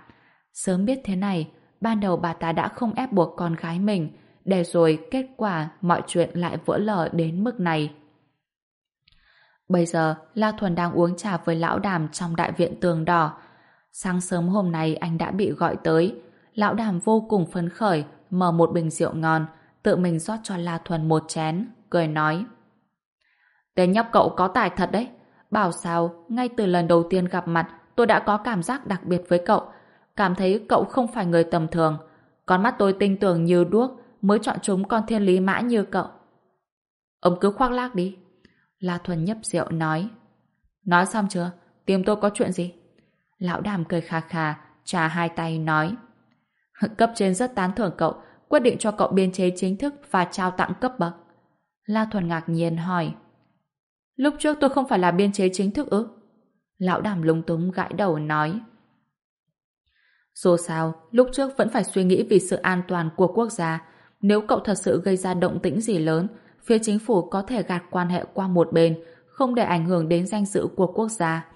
[SPEAKER 1] Sớm biết thế này, ban đầu bà ta đã không ép buộc con gái mình, để rồi kết quả mọi chuyện lại vỡ lở đến mức này. Bây giờ, La Thuần đang uống trà với lão đàm trong đại viện tường đỏ. Sáng sớm hôm nay anh đã bị gọi tới. Lão đàm vô cùng phấn khởi, mở một bình rượu ngon, tự mình rót cho La Thuần một chén, cười nói. Tên nhóc cậu có tài thật đấy. Bảo sao, ngay từ lần đầu tiên gặp mặt, tôi đã có cảm giác đặc biệt với cậu. Cảm thấy cậu không phải người tầm thường. Con mắt tôi tinh tường như đuốc, mới chọn chúng con thiên lý mã như cậu. Ông cứ khoác lác đi. La Thuần nhấp rượu nói. Nói xong chưa? Tìm tôi có chuyện gì? Lão đàm cười khà khà, trà hai tay nói. Cấp trên rất tán thưởng cậu, quyết định cho cậu biên chế chính thức và trao tặng cấp bậc. La Thuần ngạc nhiên hỏi. Lúc trước tôi không phải là biên chế chính thức ư? Lão đàm lung túng gãi đầu nói. Dù sao, lúc trước vẫn phải suy nghĩ vì sự an toàn của quốc gia. Nếu cậu thật sự gây ra động tĩnh gì lớn, phía chính phủ có thể gạt quan hệ qua một bên, không để ảnh hưởng đến danh dự của quốc gia.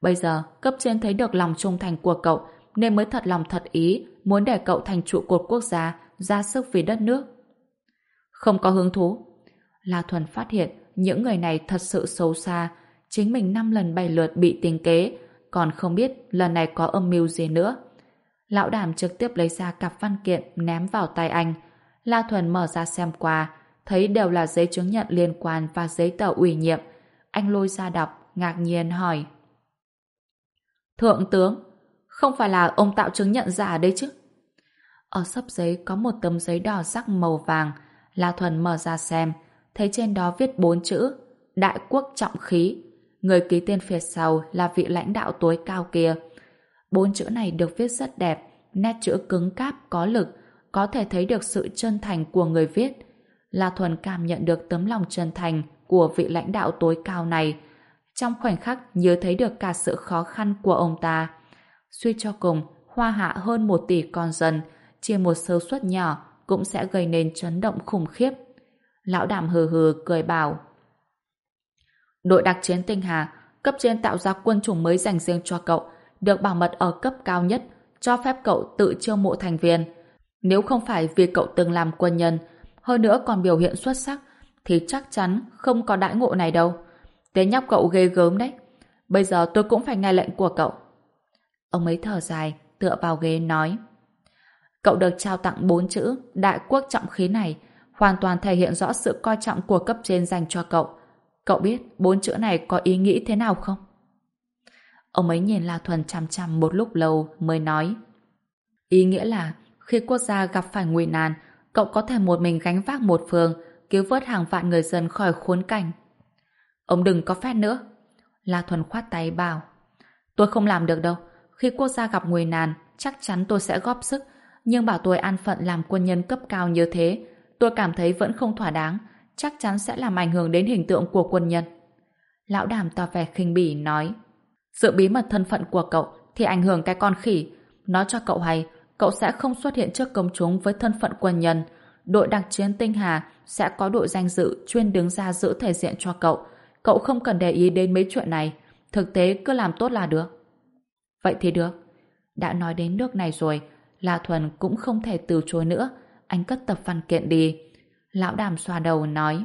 [SPEAKER 1] Bây giờ, cấp trên thấy được lòng trung thành của cậu, nên mới thật lòng thật ý muốn để cậu thành trụ cột quốc gia, ra sức vì đất nước. Không có hứng thú. La Thuần phát hiện những người này thật sự xấu xa, chính mình năm lần bảy lượt bị tính kế, còn không biết lần này có âm mưu gì nữa. Lão đảm trực tiếp lấy ra cặp văn kiện ném vào tay anh. La Thuần mở ra xem qua, thấy đều là giấy chứng nhận liên quan và giấy tờ ủy nhiệm. Anh lôi ra đọc, ngạc nhiên hỏi. Thượng tướng, không phải là ông tạo chứng nhận giả đấy chứ? Ở sấp giấy có một tấm giấy đỏ sắc màu vàng. La Thuần mở ra xem, thấy trên đó viết bốn chữ Đại quốc trọng khí. Người ký tên phía sau là vị lãnh đạo tối cao kia. Bốn chữ này được viết rất đẹp, nét chữ cứng cáp, có lực, có thể thấy được sự chân thành của người viết. La Thuần cảm nhận được tấm lòng chân thành của vị lãnh đạo tối cao này. Trong khoảnh khắc nhớ thấy được cả sự khó khăn của ông ta. Suy cho cùng, hoa hạ hơn một tỷ con dân, chỉ một sơ suất nhỏ cũng sẽ gây nên chấn động khủng khiếp. Lão đảm hừ hừ cười bảo. Đội đặc chiến tinh hà, cấp trên tạo ra quân chủng mới dành riêng cho cậu, được bảo mật ở cấp cao nhất, cho phép cậu tự chiêu mộ thành viên. Nếu không phải vì cậu từng làm quân nhân, hơn nữa còn biểu hiện xuất sắc, thì chắc chắn không có đãi ngộ này đâu. Tên nhóc cậu ghê gớm đấy. Bây giờ tôi cũng phải nghe lệnh của cậu. Ông ấy thở dài, tựa vào ghế nói. Cậu được trao tặng bốn chữ đại quốc trọng khí này, hoàn toàn thể hiện rõ sự coi trọng của cấp trên dành cho cậu. Cậu biết bốn chữ này có ý nghĩ thế nào không? Ông ấy nhìn La Thuần chằm chằm một lúc lâu mới nói. Ý nghĩa là khi quốc gia gặp phải nguy nan, cậu có thể một mình gánh vác một phường, cứu vớt hàng vạn người dân khỏi khốn cảnh. Ông đừng có phép nữa. La Thuần khoát tay bảo. Tôi không làm được đâu. Khi quốc gia gặp nguy nan, chắc chắn tôi sẽ góp sức. Nhưng bảo tôi an phận làm quân nhân cấp cao như thế, tôi cảm thấy vẫn không thỏa đáng. Chắc chắn sẽ làm ảnh hưởng đến hình tượng của quân nhân. Lão đàm tỏ vẻ khinh bỉ nói. Sự bí mật thân phận của cậu thì ảnh hưởng cái con khỉ. Nói cho cậu hay, cậu sẽ không xuất hiện trước công chúng với thân phận quân nhân. Đội đặc chiến Tinh Hà sẽ có đội danh dự chuyên đứng ra giữ thể diện cho cậu. Cậu không cần để ý đến mấy chuyện này. Thực tế cứ làm tốt là được. Vậy thì được. Đã nói đến nước này rồi, La Thuần cũng không thể từ chối nữa. Anh cất tập văn kiện đi. Lão đàm xoa đầu nói.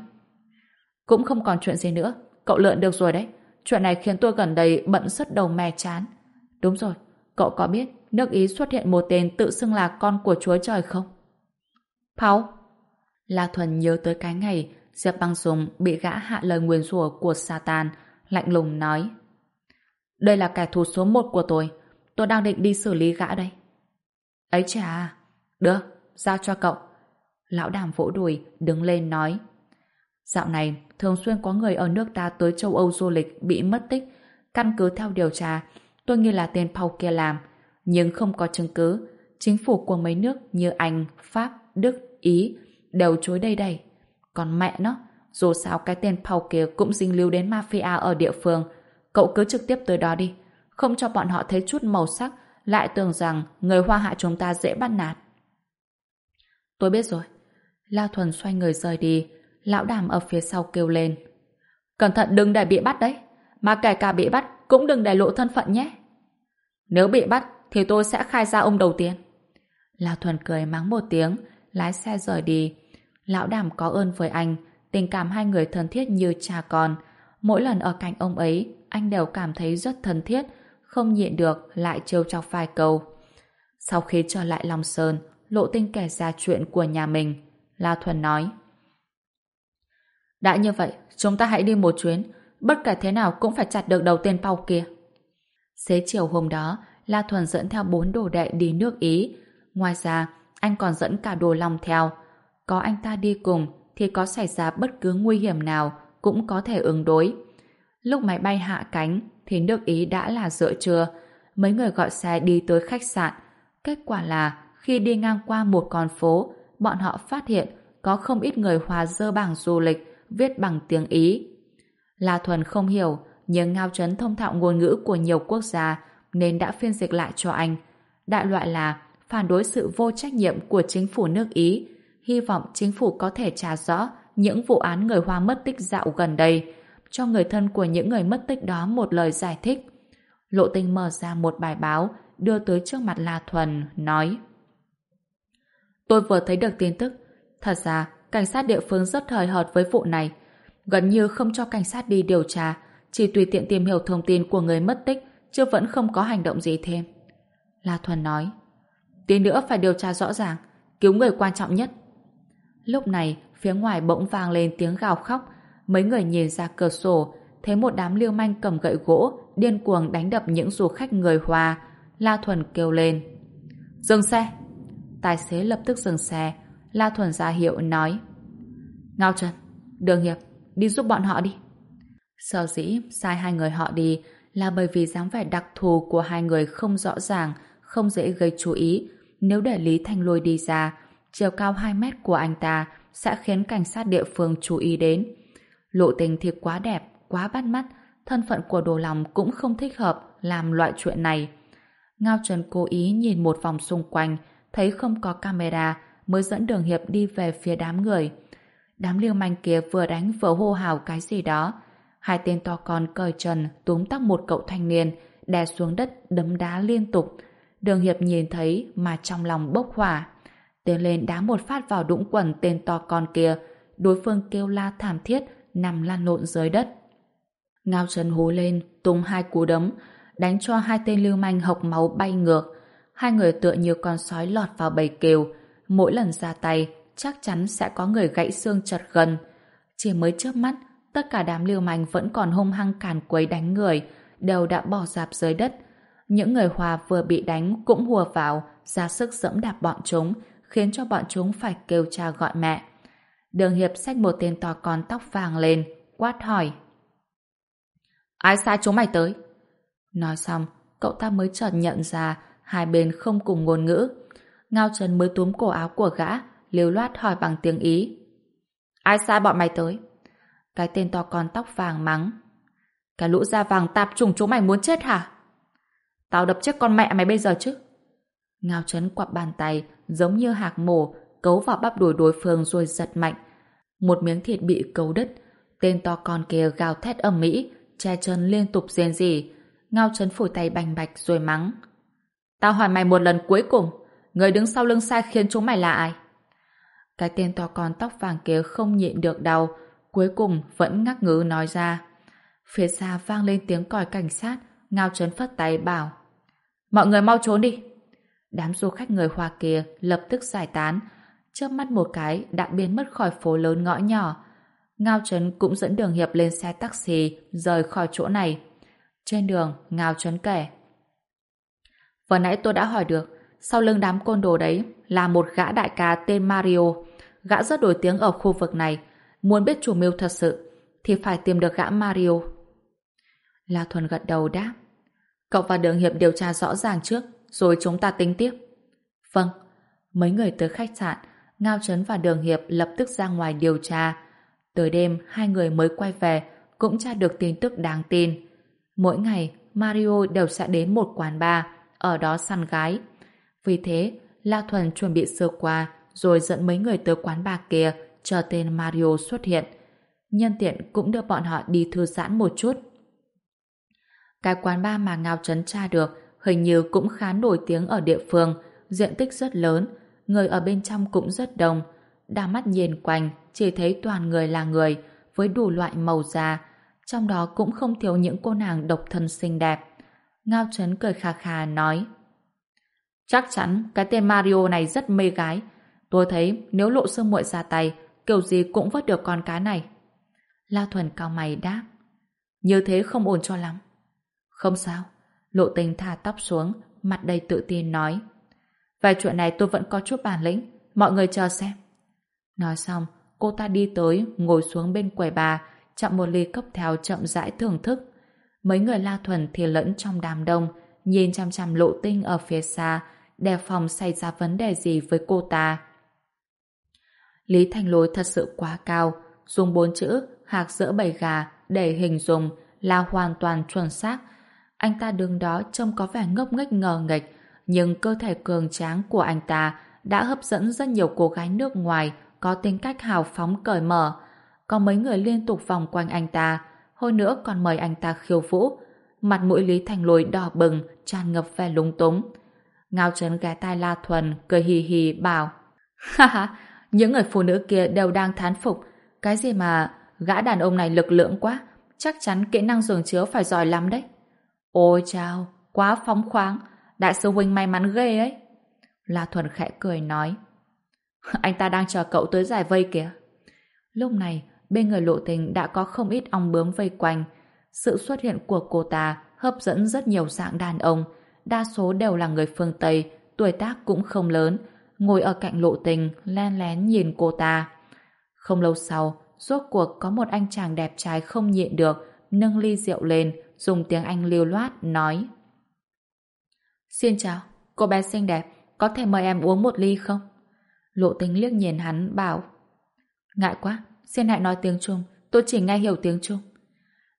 [SPEAKER 1] Cũng không còn chuyện gì nữa. Cậu lượn được rồi đấy. Chuyện này khiến tôi gần đây bận sứt đầu mè chán. Đúng rồi, cậu có biết nước Ý xuất hiện một tên tự xưng là con của Chúa Trời không? pháo. La Thuần nhớ tới cái ngày Diệp Băng Dung bị gã hạ lời nguyền rủa của Satan, lạnh lùng nói. Đây là kẻ thù số một của tôi. Tôi đang định đi xử lý gã đây. Ấy chà, được, giao cho cậu. Lão đàm vỗ đùi, đứng lên nói. Dạo này, thường xuyên có người ở nước ta tới châu Âu du lịch bị mất tích. Căn cứ theo điều tra, tôi nghi là tên Paul kia làm, nhưng không có chứng cứ. Chính phủ của mấy nước như Anh, Pháp, Đức, Ý đều chối đây đây. Còn mẹ nó, dù sao cái tên Paul kia cũng dính lưu đến mafia ở địa phương. Cậu cứ trực tiếp tới đó đi. Không cho bọn họ thấy chút màu sắc, lại tưởng rằng người hoa hạ chúng ta dễ bắt nạt. Tôi biết rồi. La Thuần xoay người rời đi, lão đàm ở phía sau kêu lên. Cẩn thận đừng để bị bắt đấy, mà kể cả bị bắt cũng đừng để lộ thân phận nhé. Nếu bị bắt thì tôi sẽ khai ra ông đầu tiên. La Thuần cười mắng một tiếng, lái xe rời đi. Lão đàm có ơn với anh, tình cảm hai người thân thiết như cha con. Mỗi lần ở cạnh ông ấy, anh đều cảm thấy rất thân thiết, không nhịn được lại trêu chọc vài câu. Sau khi trở lại Long Sơn, Lộ Tinh kể ra chuyện của nhà mình. La Thuần nói. Đã như vậy, chúng ta hãy đi một chuyến, bất kể thế nào cũng phải chặt được đầu tên Pau kia. Xế chiều hôm đó, La Thuần dẫn theo bốn đồ đệ đi nước Ý. Ngoài ra, anh còn dẫn cả đồ lòng theo. Có anh ta đi cùng thì có xảy ra bất cứ nguy hiểm nào cũng có thể ứng đối. Lúc máy bay hạ cánh thì nước Ý đã là giữa trưa. Mấy người gọi xe đi tới khách sạn. Kết quả là khi đi ngang qua một con phố, bọn họ phát hiện có không ít người hòa dơ bảng du lịch viết bằng tiếng Ý. La Thuần không hiểu, nhưng Ngao Trấn thông thạo ngôn ngữ của nhiều quốc gia nên đã phiên dịch lại cho anh. Đại loại là phản đối sự vô trách nhiệm của chính phủ nước Ý, hy vọng chính phủ có thể trả rõ những vụ án người Hoa mất tích dạo gần đây, cho người thân của những người mất tích đó một lời giải thích. Lộ tinh mở ra một bài báo, đưa tới trước mặt La Thuần, nói Tôi vừa thấy được tin tức. Thật ra, cảnh sát địa phương rất thời hợt với vụ này. Gần như không cho cảnh sát đi điều tra, chỉ tùy tiện tìm hiểu thông tin của người mất tích, chứ vẫn không có hành động gì thêm. La Thuần nói, tí nữa phải điều tra rõ ràng, cứu người quan trọng nhất. Lúc này, phía ngoài bỗng vang lên tiếng gào khóc, mấy người nhìn ra cửa sổ, thấy một đám liêu manh cầm gậy gỗ, điên cuồng đánh đập những du khách người Hoa. La Thuần kêu lên, dừng xe! Tài xế lập tức dừng xe, La Thuần ra hiệu nói, Ngao Trần, Đường Hiệp, đi giúp bọn họ đi. Sở dĩ sai hai người họ đi là bởi vì dáng vẻ đặc thù của hai người không rõ ràng, không dễ gây chú ý. Nếu để Lý Thanh Lôi đi ra, chiều cao 2 mét của anh ta sẽ khiến cảnh sát địa phương chú ý đến. Lộ tình thì quá đẹp, quá bắt mắt, thân phận của đồ lòng cũng không thích hợp làm loại chuyện này. Ngao Trần cố ý nhìn một vòng xung quanh, thấy không có camera, mới dẫn đường hiệp đi về phía đám người. Đám liêu manh kia vừa đánh vừa hô hào cái gì đó. Hai tên to con cởi trần túm tóc một cậu thanh niên, đè xuống đất đấm đá liên tục. Đường hiệp nhìn thấy mà trong lòng bốc hỏa. Tiến lên đá một phát vào đũng quần tên to con kia, đối phương kêu la thảm thiết, nằm lăn lộn dưới đất. Ngao Trần hú lên, tung hai cú đấm, đánh cho hai tên lưu manh hộc máu bay ngược. Hai người tựa như con sói lọt vào bầy kêu, mỗi lần ra tay, chắc chắn sẽ có người gãy xương chật gần. Chỉ mới chớp mắt, tất cả đám lưu manh vẫn còn hung hăng càn quấy đánh người, đều đã bỏ dạp dưới đất. Những người hòa vừa bị đánh cũng hùa vào, ra sức dẫm đạp bọn chúng, khiến cho bọn chúng phải kêu cha gọi mẹ. Đường Hiệp xách một tên to con tóc vàng lên, quát hỏi. Ai sai chúng mày tới? Nói xong, cậu ta mới chợt nhận ra hai bên không cùng ngôn ngữ. Ngao Trần mới túm cổ áo của gã, liều loát hỏi bằng tiếng Ý. Ai sai bọn mày tới? Cái tên to con tóc vàng mắng. Cái lũ da vàng tạp trùng chúng mày muốn chết hả? Tao đập chết con mẹ mày bây giờ chứ? Ngao Trấn quặp bàn tay, giống như hạc mổ, cấu vào bắp đùi đối phương rồi giật mạnh. Một miếng thịt bị cấu đứt, tên to con kia gào thét âm mỹ, che chân liên tục rên rỉ. Ngao Trấn phủi tay bành bạch rồi mắng. Tao hỏi mày một lần cuối cùng, người đứng sau lưng sai khiến chúng mày là ai? Cái tên to con tóc vàng kia không nhịn được đau, cuối cùng vẫn ngắc ngứ nói ra. Phía xa vang lên tiếng còi cảnh sát, Ngao Trấn phất tay bảo. Mọi người mau trốn đi. Đám du khách người Hoa kia lập tức giải tán, chớp mắt một cái đã biến mất khỏi phố lớn ngõ nhỏ. Ngao Trấn cũng dẫn Đường Hiệp lên xe taxi rời khỏi chỗ này. Trên đường, Ngao Trấn kể. Vừa nãy tôi đã hỏi được, sau lưng đám côn đồ đấy là một gã đại ca tên Mario. Gã rất nổi tiếng ở khu vực này. Muốn biết chủ mưu thật sự, thì phải tìm được gã Mario. La Thuần gật đầu đáp. Cậu và Đường Hiệp điều tra rõ ràng trước, rồi chúng ta tính tiếp. Vâng. Mấy người tới khách sạn, Ngao Trấn và Đường Hiệp lập tức ra ngoài điều tra. Tới đêm, hai người mới quay về, cũng tra được tin tức đáng tin. Mỗi ngày, Mario đều sẽ đến một quán bar, ở đó săn gái. Vì thế, La Thuần chuẩn bị sơ qua, rồi dẫn mấy người tới quán bar kia, chờ tên Mario xuất hiện. Nhân tiện cũng đưa bọn họ đi thư giãn một chút. Cái quán ba mà Ngao Trấn tra được hình như cũng khá nổi tiếng ở địa phương, diện tích rất lớn, người ở bên trong cũng rất đông. Đa mắt nhìn quanh, chỉ thấy toàn người là người, với đủ loại màu da, trong đó cũng không thiếu những cô nàng độc thân xinh đẹp. Ngao Trấn cười khà khà nói Chắc chắn cái tên Mario này rất mê gái. Tôi thấy nếu lộ sương muội ra tay, kiểu gì cũng vớt được con cá này. La Thuần cao mày đáp Như thế không ổn cho lắm. Không sao. Lộ tình thả tóc xuống, mặt đầy tự tin nói. Về chuyện này tôi vẫn có chút bản lĩnh, mọi người chờ xem. Nói xong, cô ta đi tới, ngồi xuống bên quầy bà, chậm một ly cốc theo chậm rãi thưởng thức. Mấy người La Thuần thì lẫn trong đám đông, nhìn chăm chăm lộ tinh ở phía xa, đề phòng xảy ra vấn đề gì với cô ta. Lý Thành Lôi thật sự quá cao, dùng bốn chữ hạc giữa bầy gà để hình dung là hoàn toàn chuẩn xác, anh ta đứng đó trông có vẻ ngốc nghếch ngờ nghệch, nhưng cơ thể cường tráng của anh ta đã hấp dẫn rất nhiều cô gái nước ngoài có tính cách hào phóng cởi mở. Có mấy người liên tục vòng quanh anh ta, hồi nữa còn mời anh ta khiêu vũ. Mặt mũi Lý Thành Lôi đỏ bừng, tràn ngập vẻ lúng túng. Ngao Trấn ghé tai La Thuần, cười hì hì bảo Ha ha, những người phụ nữ kia đều đang thán phục. Cái gì mà gã đàn ông này lực lượng quá, chắc chắn kỹ năng giường chiếu phải giỏi lắm đấy. Ôi chao, quá phóng khoáng, đại sư huynh may mắn ghê ấy. La Thuần khẽ cười nói. Anh ta đang chờ cậu tới giải vây kìa. Lúc này, bên người lộ tình đã có không ít ong bướm vây quanh. Sự xuất hiện của cô ta hấp dẫn rất nhiều dạng đàn ông, đa số đều là người phương Tây, tuổi tác cũng không lớn, ngồi ở cạnh lộ tình, len lén nhìn cô ta. Không lâu sau, rốt cuộc có một anh chàng đẹp trai không nhịn được, nâng ly rượu lên, dùng tiếng Anh lưu loát, nói Xin chào, cô bé xinh đẹp, có thể mời em uống một ly không? Lộ tính liếc nhìn hắn, bảo Ngại quá, xin hãy nói tiếng Trung, tôi chỉ nghe hiểu tiếng Trung.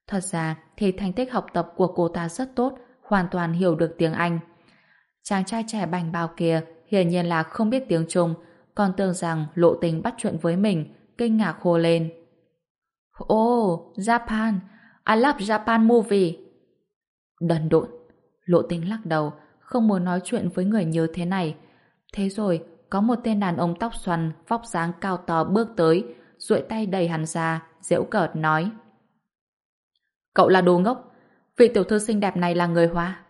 [SPEAKER 1] Thật ra thì thành tích học tập của cô ta rất tốt, hoàn toàn hiểu được tiếng Anh. Chàng trai trẻ bành bao kia hiển nhiên là không biết tiếng Trung, còn tưởng rằng lộ tình bắt chuyện với mình, kinh ngạc hô lên. Oh, Japan, I love Japan movie. Đần độn. Lộ tình lắc đầu, không muốn nói chuyện với người như thế này. Thế rồi, có một tên đàn ông tóc xoăn, vóc dáng cao to bước tới, duỗi tay đầy hắn ra, dễu cợt nói. Cậu là đồ ngốc. Vị tiểu thư xinh đẹp này là người Hoa.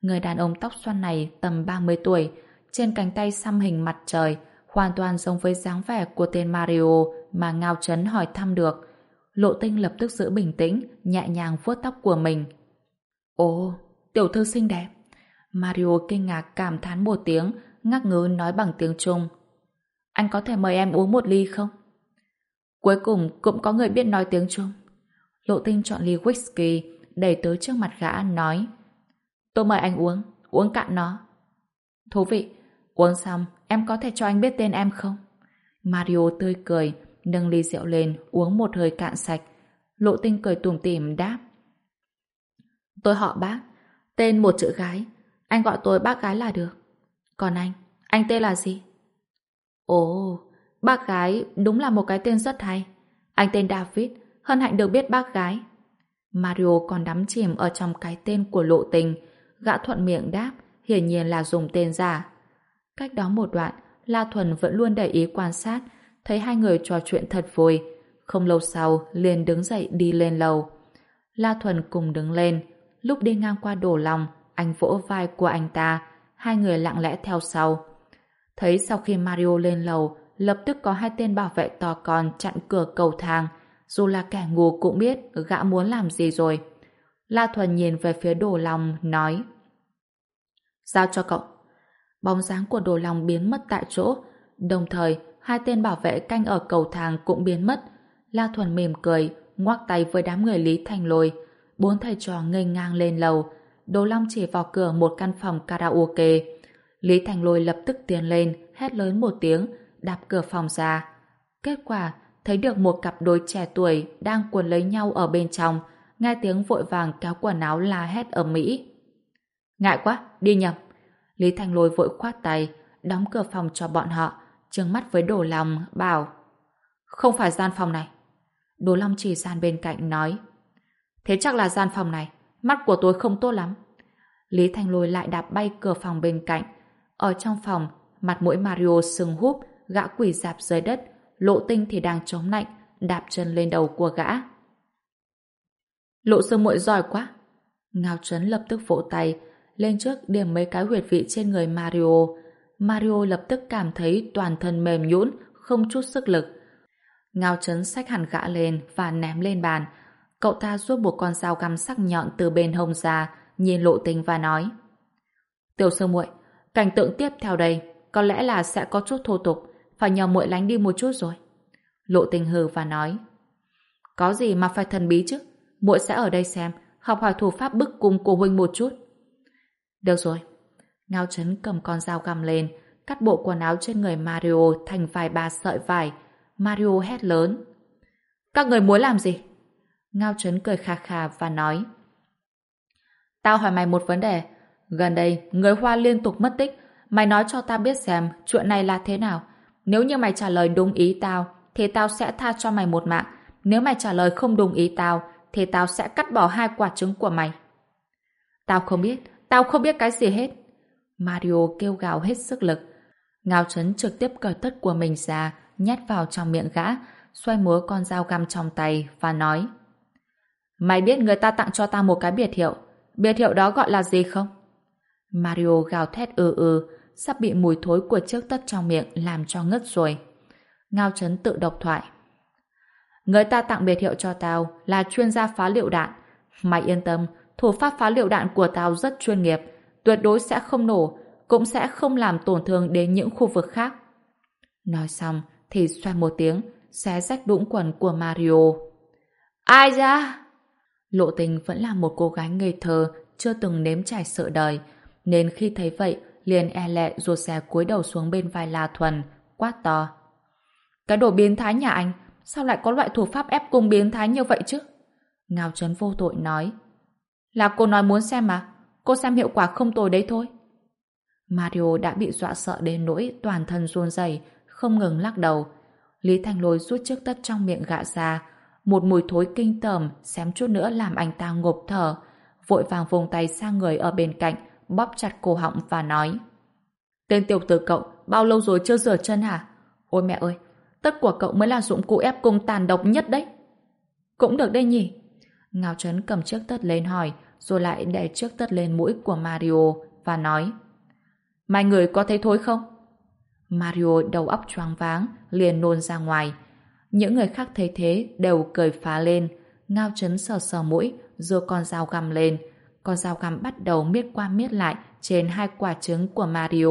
[SPEAKER 1] Người đàn ông tóc xoăn này tầm 30 tuổi, trên cánh tay xăm hình mặt trời, hoàn toàn giống với dáng vẻ của tên Mario mà Ngao Trấn hỏi thăm được. Lộ tinh lập tức giữ bình tĩnh, nhẹ nhàng vuốt tóc của mình. Ồ, tiểu thư xinh đẹp. Mario kinh ngạc cảm thán một tiếng, ngắc ngứ nói bằng tiếng Trung. Anh có thể mời em uống một ly không? Cuối cùng cũng có người biết nói tiếng Trung. Lộ tinh chọn ly whisky, đẩy tới trước mặt gã, nói Tôi mời anh uống, uống cạn nó. Thú vị, uống xong, em có thể cho anh biết tên em không? Mario tươi cười, nâng ly rượu lên, uống một hơi cạn sạch. Lộ tinh cười tùm tìm đáp. Tôi họ bác, tên một chữ gái. Anh gọi tôi bác gái là được. Còn anh, anh tên là gì? Ồ, bác gái đúng là một cái tên rất hay. Anh tên David, hân hạnh được biết bác gái. Mario còn đắm chìm ở trong cái tên của lộ tình. Gã thuận miệng đáp, hiển nhiên là dùng tên giả. Cách đó một đoạn, La Thuần vẫn luôn để ý quan sát, thấy hai người trò chuyện thật vui. Không lâu sau, liền đứng dậy đi lên lầu. La Thuần cùng đứng lên. Lúc đi ngang qua đổ lòng, anh vỗ vai của anh ta. Hai người lặng lẽ theo sau. Thấy sau khi Mario lên lầu, lập tức có hai tên bảo vệ to con chặn cửa cầu thang. Dù là kẻ ngu cũng biết gã muốn làm gì rồi. La Thuần nhìn về phía đồ lòng, nói Giao cho cậu. Bóng dáng của đồ lòng biến mất tại chỗ. Đồng thời, hai tên bảo vệ canh ở cầu thang cũng biến mất. La Thuần mỉm cười, ngoắc tay với đám người Lý Thành Lôi. Bốn thầy trò ngây ngang lên lầu. Đồ Long chỉ vào cửa một căn phòng karaoke. Lý Thành Lôi lập tức tiến lên, hét lớn một tiếng, đạp cửa phòng ra. Kết quả, thấy được một cặp đôi trẻ tuổi đang cuốn lấy nhau ở bên trong, nghe tiếng vội vàng kéo quần áo la hét ở Mỹ. Ngại quá, đi nhầm. Lý Thành Lôi vội khoát tay, đóng cửa phòng cho bọn họ, trừng mắt với Đồ Long, bảo Không phải gian phòng này. Đồ Long chỉ gian bên cạnh nói Thế chắc là gian phòng này, mắt của tôi không tốt lắm. Lý Thành Lôi lại đạp bay cửa phòng bên cạnh. Ở trong phòng, mặt mũi Mario sưng húp, gã quỷ dạp dưới đất, lộ tinh thì đang chống lạnh, đạp chân lên đầu của gã. Lộ sơ muội giỏi quá. Ngao Trấn lập tức vỗ tay, lên trước điểm mấy cái huyệt vị trên người Mario. Mario lập tức cảm thấy toàn thân mềm nhũn, không chút sức lực. Ngao Trấn xách hẳn gã lên và ném lên bàn. Cậu ta rút một con dao găm sắc nhọn từ bên hông ra, nhìn lộ tình và nói Tiểu sơ muội, cảnh tượng tiếp theo đây có lẽ là sẽ có chút thô tục, phải nhờ muội lánh đi một chút rồi. Lộ tình hừ và nói Có gì mà phải thần bí chứ? muội sẽ ở đây xem, học hỏi thủ pháp bức cung của huynh một chút. Được rồi. Ngao Trấn cầm con dao găm lên, cắt bộ quần áo trên người Mario thành vài ba sợi vải. Mario hét lớn. Các người muốn làm gì? Ngao Trấn cười khà khà và nói. Tao hỏi mày một vấn đề. Gần đây, người Hoa liên tục mất tích. Mày nói cho ta biết xem chuyện này là thế nào. Nếu như mày trả lời đúng ý tao, thì tao sẽ tha cho mày một mạng. Nếu mày trả lời không đúng ý tao, thì tao sẽ cắt bỏ hai quả trứng của mày. Tao không biết, tao không biết cái gì hết. Mario kêu gào hết sức lực. Ngao Trấn trực tiếp cởi tất của mình ra, nhét vào trong miệng gã, xoay múa con dao găm trong tay và nói Mày biết người ta tặng cho tao một cái biệt hiệu. Biệt hiệu đó gọi là gì không? Mario gào thét ừ ừ, sắp bị mùi thối của chiếc tất trong miệng làm cho ngất rồi. Ngao Trấn tự độc thoại. Người ta tặng biệt hiệu cho tao là chuyên gia phá liệu đạn. Mày yên tâm, thủ pháp phá liệu đạn của tao rất chuyên nghiệp, tuyệt đối sẽ không nổ, cũng sẽ không làm tổn thương đến những khu vực khác. Nói xong thì xoay một tiếng, xé rách đũng quần của Mario. Ai ra? Lộ tình vẫn là một cô gái ngây thơ, chưa từng nếm trải sợ đời, nên khi thấy vậy, liền e lệ ruột xe cúi đầu xuống bên vai La Thuần, quát to. Cái đồ biến thái nhà anh, sao lại có loại thủ pháp ép cung biến thái như vậy chứ? Ngao Trấn vô tội nói. Là cô nói muốn xem mà, cô xem hiệu quả không tồi đấy thôi. Mario đã bị dọa sợ đến nỗi toàn thân run rẩy, không ngừng lắc đầu. Lý Thành Lôi rút chiếc tất trong miệng gạ ra, một mùi thối kinh tởm xém chút nữa làm anh ta ngộp thở, vội vàng vùng tay sang người ở bên cạnh, bóp chặt cổ họng và nói Tên tiểu tử cậu, bao lâu rồi chưa rửa chân hả? Ôi mẹ ơi, tất của cậu mới là dụng cụ ép cung tàn độc nhất đấy. Cũng được đây nhỉ? Ngao Trấn cầm chiếc tất lên hỏi, rồi lại để chiếc tất lên mũi của Mario và nói Mai người có thấy thối không? Mario đầu óc choáng váng, liền nôn ra ngoài. Những người khác thấy thế đều cười phá lên. Ngao chấn sờ sờ mũi, giơ con dao găm lên. Con dao găm bắt đầu miết qua miết lại trên hai quả trứng của Mario.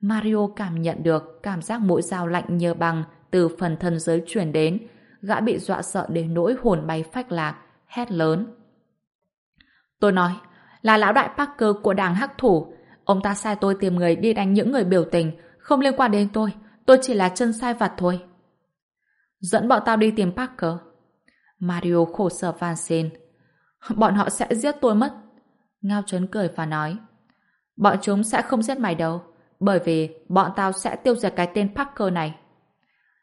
[SPEAKER 1] Mario cảm nhận được cảm giác mũi dao lạnh như băng từ phần thân giới chuyển đến. Gã bị dọa sợ đến nỗi hồn bay phách lạc, hét lớn. Tôi nói, là lão đại Parker của đảng hắc thủ. Ông ta sai tôi tìm người đi đánh những người biểu tình, không liên quan đến tôi. Tôi chỉ là chân sai vặt thôi. Dẫn bọn tao đi tìm Parker. Mario khổ sở van xin. Bọn họ sẽ giết tôi mất. Ngao trấn cười và nói. Bọn chúng sẽ không giết mày đâu, bởi vì bọn tao sẽ tiêu diệt cái tên Parker này.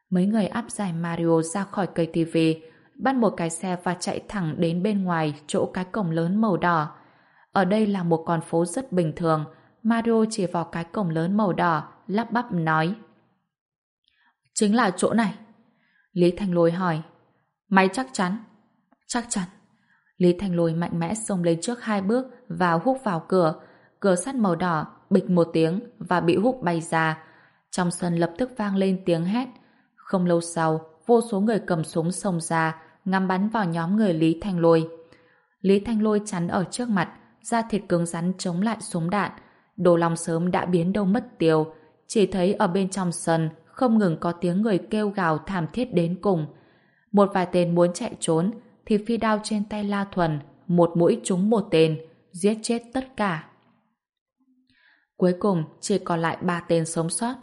[SPEAKER 1] Mấy người áp giải Mario ra khỏi cây TV, bắt một cái xe và chạy thẳng đến bên ngoài chỗ cái cổng lớn màu đỏ. Ở đây là một con phố rất bình thường, Mario chỉ vào cái cổng lớn màu đỏ, lắp bắp nói. Chính là chỗ này. Lý Thành Lôi hỏi. Mày chắc chắn? Chắc chắn. Lý Thành Lôi mạnh mẽ xông lên trước hai bước và hút vào cửa. Cửa sắt màu đỏ bịch một tiếng và bị hút bay ra. Trong sân lập tức vang lên tiếng hét. Không lâu sau, vô số người cầm súng xông ra, ngắm bắn vào nhóm người Lý Thành Lôi. Lý Thanh Lôi chắn ở trước mặt, da thịt cứng rắn chống lại súng đạn. Đồ lòng sớm đã biến đâu mất tiêu, chỉ thấy ở bên trong sân không ngừng có tiếng người kêu gào thảm thiết đến cùng. Một vài tên muốn chạy trốn, thì phi đao trên tay La Thuần, một mũi trúng một tên, giết chết tất cả. Cuối cùng chỉ còn lại ba tên sống sót.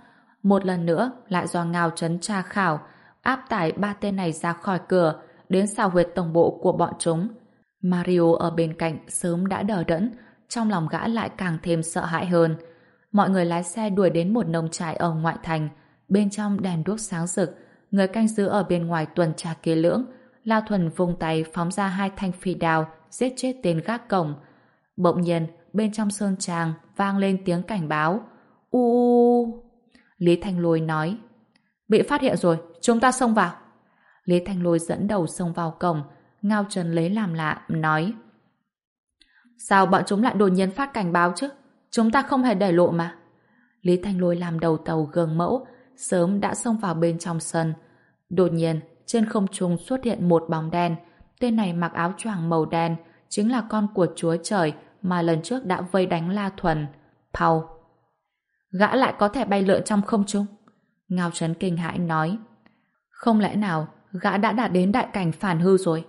[SPEAKER 1] Một lần nữa lại do ngao trấn tra khảo, áp tải ba tên này ra khỏi cửa, đến xào huyệt tổng bộ của bọn chúng. Mario ở bên cạnh sớm đã đờ đẫn, trong lòng gã lại càng thêm sợ hãi hơn. Mọi người lái xe đuổi đến một nông trại ở ngoại thành, bên trong đèn đuốc sáng rực, người canh giữ ở bên ngoài tuần tra kế lưỡng, Lao Thuần vùng tay phóng ra hai thanh phi đao, giết chết tên gác cổng. Bỗng nhiên, bên trong sơn tràng vang lên tiếng cảnh báo. U Lý Thanh Lôi nói. Bị phát hiện rồi, chúng ta xông vào. Lý Thanh Lôi dẫn đầu xông vào cổng, Ngao Trần lấy làm lạ, nói. Sao bọn chúng lại đột nhiên phát cảnh báo chứ? Chúng ta không hề để lộ mà. Lý Thanh Lôi làm đầu tàu gương mẫu, sớm đã xông vào bên trong sân. Đột nhiên, trên không trung xuất hiện một bóng đen. Tên này mặc áo choàng màu đen, chính là con của Chúa Trời mà lần trước đã vây đánh La Thuần. Pau. Gã lại có thể bay lượn trong không trung. Ngao Trấn kinh hãi nói. Không lẽ nào gã đã đạt đến đại cảnh phản hư rồi?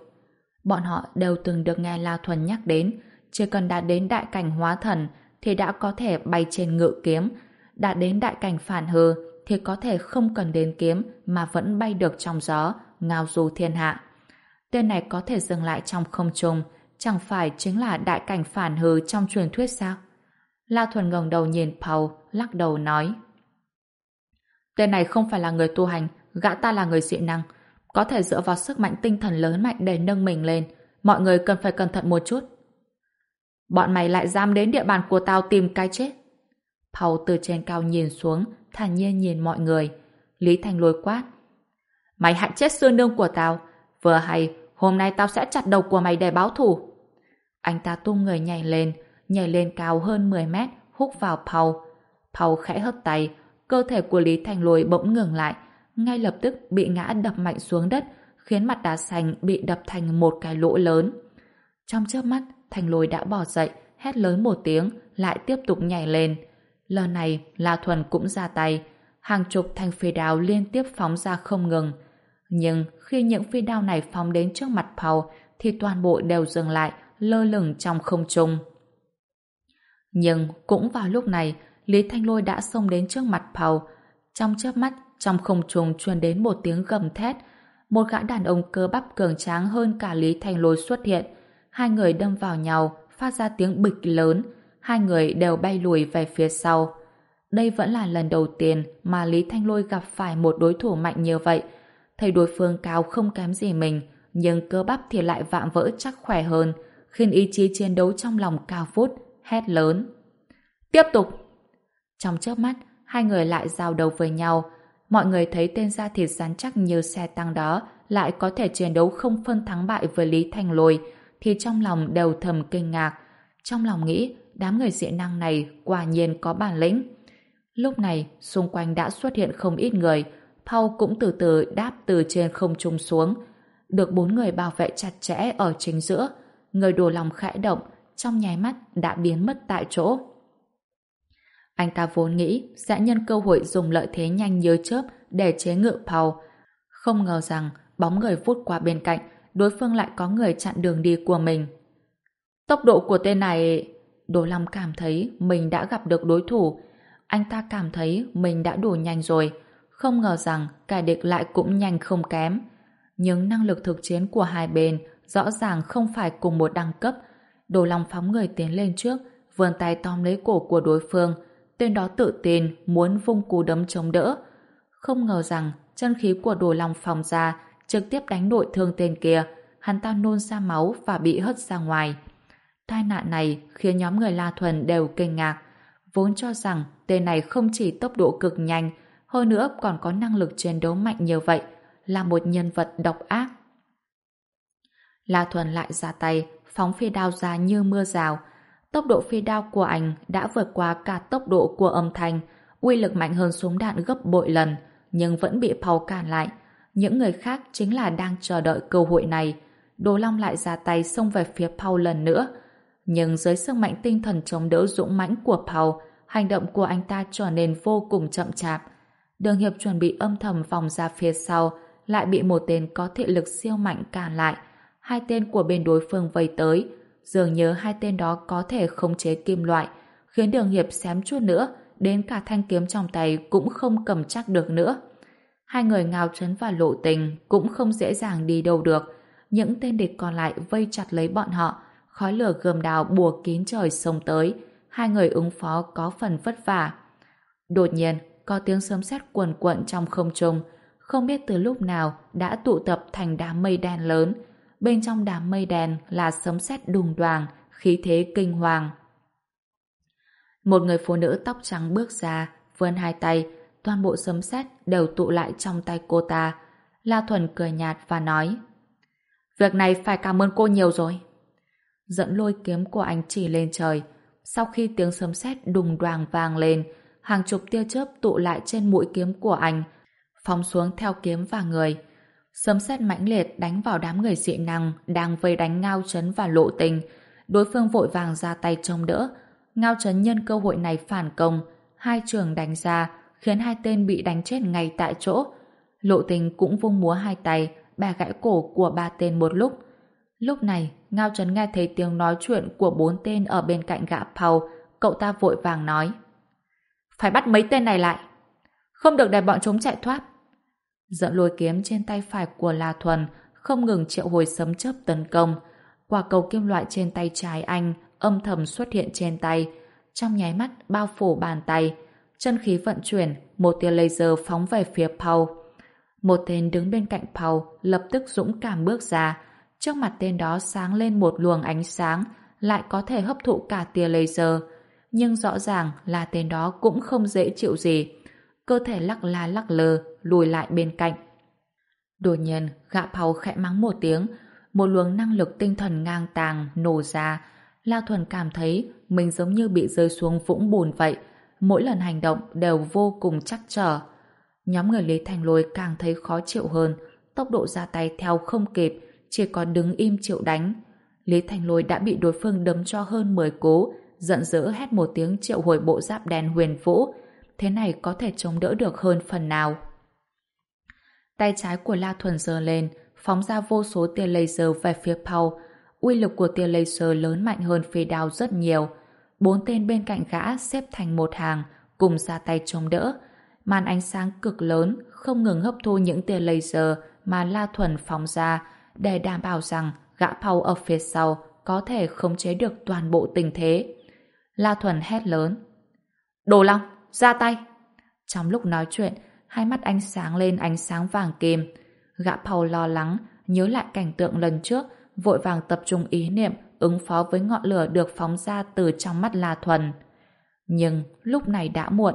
[SPEAKER 1] Bọn họ đều từng được nghe La Thuần nhắc đến, chỉ cần đạt đến đại cảnh hóa thần thì đã có thể bay trên ngự kiếm, đạt đến đại cảnh phản hư thì có thể không cần đến kiếm mà vẫn bay được trong gió, ngao du thiên hạ. Tên này có thể dừng lại trong không trung, chẳng phải chính là đại cảnh phản hư trong truyền thuyết sao? La Thuần ngẩng đầu nhìn Paul, lắc đầu nói. Tên này không phải là người tu hành, gã ta là người dị năng, có thể dựa vào sức mạnh tinh thần lớn mạnh để nâng mình lên. Mọi người cần phải cẩn thận một chút. Bọn mày lại dám đến địa bàn của tao tìm cái chết. Paul từ trên cao nhìn xuống, thản nhiên nhìn mọi người. Lý Thành lôi quát. Mày hại chết sư nương của tao. Vừa hay, hôm nay tao sẽ chặt đầu của mày để báo thù. Anh ta tung người nhảy lên, nhảy lên cao hơn 10 mét, hút vào Paul. Paul khẽ hất tay, cơ thể của Lý Thành lôi bỗng ngừng lại, ngay lập tức bị ngã đập mạnh xuống đất, khiến mặt đá xanh bị đập thành một cái lỗ lớn. Trong chớp mắt, Thành lôi đã bỏ dậy, hét lớn một tiếng, lại tiếp tục nhảy lên. Lần này, La Thuần cũng ra tay, hàng chục thanh phi đao liên tiếp phóng ra không ngừng. Nhưng khi những phi đao này phóng đến trước mặt Paul, thì toàn bộ đều dừng lại, lơ lửng trong không trung. Nhưng cũng vào lúc này, Lý Thanh Lôi đã xông đến trước mặt Paul. Trong chớp mắt, trong không trung truyền đến một tiếng gầm thét. Một gã đàn ông cơ bắp cường tráng hơn cả Lý Thanh Lôi xuất hiện. Hai người đâm vào nhau, phát ra tiếng bịch lớn. Hai người đều bay lùi về phía sau. Đây vẫn là lần đầu tiên mà Lý Thanh Lôi gặp phải một đối thủ mạnh như vậy. Thấy đối phương cao không kém gì mình, nhưng cơ bắp thì lại vạm vỡ chắc khỏe hơn, khiến ý chí chiến đấu trong lòng cao vút, hét lớn. Tiếp tục! Trong chớp mắt, hai người lại giao đầu với nhau, mọi người thấy tên da thịt rắn chắc như xe tăng đó lại có thể chiến đấu không phân thắng bại với Lý Thành Lôi, thì trong lòng đều thầm kinh ngạc. Trong lòng nghĩ, đám người dị năng này quả nhiên có bản lĩnh. Lúc này, xung quanh đã xuất hiện không ít người. Paul cũng từ từ đáp từ trên không trung xuống. Được bốn người bảo vệ chặt chẽ ở chính giữa. Người đồ lòng khẽ động, trong nháy mắt đã biến mất tại chỗ. Anh ta vốn nghĩ sẽ nhân cơ hội dùng lợi thế nhanh như chớp để chế ngự Paul. Không ngờ rằng bóng người vút qua bên cạnh, đối phương lại có người chặn đường đi của mình. Tốc độ của tên này... Đồ Long cảm thấy mình đã gặp được đối thủ. Anh ta cảm thấy mình đã đủ nhanh rồi. Không ngờ rằng kẻ địch lại cũng nhanh không kém. Những năng lực thực chiến của hai bên rõ ràng không phải cùng một đẳng cấp. Đồ Long phóng người tiến lên trước, vươn tay tóm lấy cổ của đối phương. Tên đó tự tin muốn vung cú đấm chống đỡ. Không ngờ rằng chân khí của Đồ Long phòng ra trực tiếp đánh nội thương tên kia. Hắn ta nôn ra máu và bị hất ra ngoài. Tai nạn này khiến nhóm người La Thuần đều kinh ngạc, vốn cho rằng tên này không chỉ tốc độ cực nhanh, hơn nữa còn có năng lực chiến đấu mạnh như vậy, là một nhân vật độc ác. La Thuần lại ra tay, phóng phi đao ra như mưa rào. Tốc độ phi đao của anh đã vượt qua cả tốc độ của âm thanh, uy lực mạnh hơn súng đạn gấp bội lần, nhưng vẫn bị Paul cản lại. Những người khác chính là đang chờ đợi cơ hội này. Đồ Long lại ra tay xông về phía Paul lần nữa, nhưng dưới sức mạnh tinh thần chống đỡ dũng mãnh của Paul, hành động của anh ta trở nên vô cùng chậm chạp. Đường Hiệp chuẩn bị âm thầm vòng ra phía sau, lại bị một tên có thị lực siêu mạnh cản lại. Hai tên của bên đối phương vây tới, dường như hai tên đó có thể khống chế kim loại, khiến Đường Hiệp xém chút nữa, đến cả thanh kiếm trong tay cũng không cầm chắc được nữa. Hai người ngao trấn và lộ tình cũng không dễ dàng đi đâu được. Những tên địch còn lại vây chặt lấy bọn họ, khói lửa gươm đào bùa kín trời sông tới, hai người ứng phó có phần vất vả. Đột nhiên, có tiếng sấm sét cuồn cuộn trong không trung, không biết từ lúc nào đã tụ tập thành đám mây đen lớn. Bên trong đám mây đen là sấm sét đùng đoàng, khí thế kinh hoàng. Một người phụ nữ tóc trắng bước ra, vươn hai tay, toàn bộ sấm sét đều tụ lại trong tay cô ta. La Thuần cười nhạt và nói Việc này phải cảm ơn cô nhiều rồi dẫn lôi kiếm của anh chỉ lên trời. Sau khi tiếng sấm sét đùng đoàng vang lên, hàng chục tia chớp tụ lại trên mũi kiếm của anh, phóng xuống theo kiếm và người. Sấm sét mãnh liệt đánh vào đám người dị năng đang vây đánh Ngao Trấn và Lộ Tình. Đối phương vội vàng ra tay chống đỡ. Ngao Trấn nhân cơ hội này phản công, hai trường đánh ra, khiến hai tên bị đánh chết ngay tại chỗ. Lộ Tình cũng vung múa hai tay, bà gãy cổ của ba tên một lúc. Lúc này, Ngao Trấn nghe thấy tiếng nói chuyện của bốn tên ở bên cạnh gã Pau, cậu ta vội vàng nói. Phải bắt mấy tên này lại. Không được để bọn chúng chạy thoát. Dẫn lôi kiếm trên tay phải của La Thuần không ngừng triệu hồi sấm chớp tấn công. Quả cầu kim loại trên tay trái anh âm thầm xuất hiện trên tay. Trong nháy mắt bao phủ bàn tay. Chân khí vận chuyển, một tia laser phóng về phía Pau. Một tên đứng bên cạnh Pau lập tức dũng cảm bước ra, Trước mặt tên đó sáng lên một luồng ánh sáng, lại có thể hấp thụ cả tia laser. Nhưng rõ ràng là tên đó cũng không dễ chịu gì. Cơ thể lắc la lắc lơ, lùi lại bên cạnh. Đột nhiên, gã Pau khẽ mắng một tiếng, một luồng năng lực tinh thần ngang tàng nổ ra. La Thuần cảm thấy mình giống như bị rơi xuống vũng bùn vậy. Mỗi lần hành động đều vô cùng chắc trở. Nhóm người Lý Thành Lôi càng thấy khó chịu hơn, tốc độ ra tay theo không kịp, chỉ còn đứng im chịu đánh. Lý Thành Lôi đã bị đối phương đấm cho hơn 10 cố, giận dữ hét một tiếng triệu hồi bộ giáp đen huyền vũ. Thế này có thể chống đỡ được hơn phần nào. Tay trái của La Thuần giơ lên, phóng ra vô số tia laser về phía Paul. Uy lực của tia laser lớn mạnh hơn phi đao rất nhiều. Bốn tên bên cạnh gã xếp thành một hàng, cùng ra tay chống đỡ. Màn ánh sáng cực lớn, không ngừng hấp thu những tia laser mà La Thuần phóng ra, để đảm bảo rằng gã Paul ở phía sau có thể khống chế được toàn bộ tình thế. La Thuần hét lớn. Đồ Long, ra tay! Trong lúc nói chuyện, hai mắt anh sáng lên ánh sáng vàng kim. Gã Paul lo lắng, nhớ lại cảnh tượng lần trước, vội vàng tập trung ý niệm ứng phó với ngọn lửa được phóng ra từ trong mắt La Thuần. Nhưng lúc này đã muộn,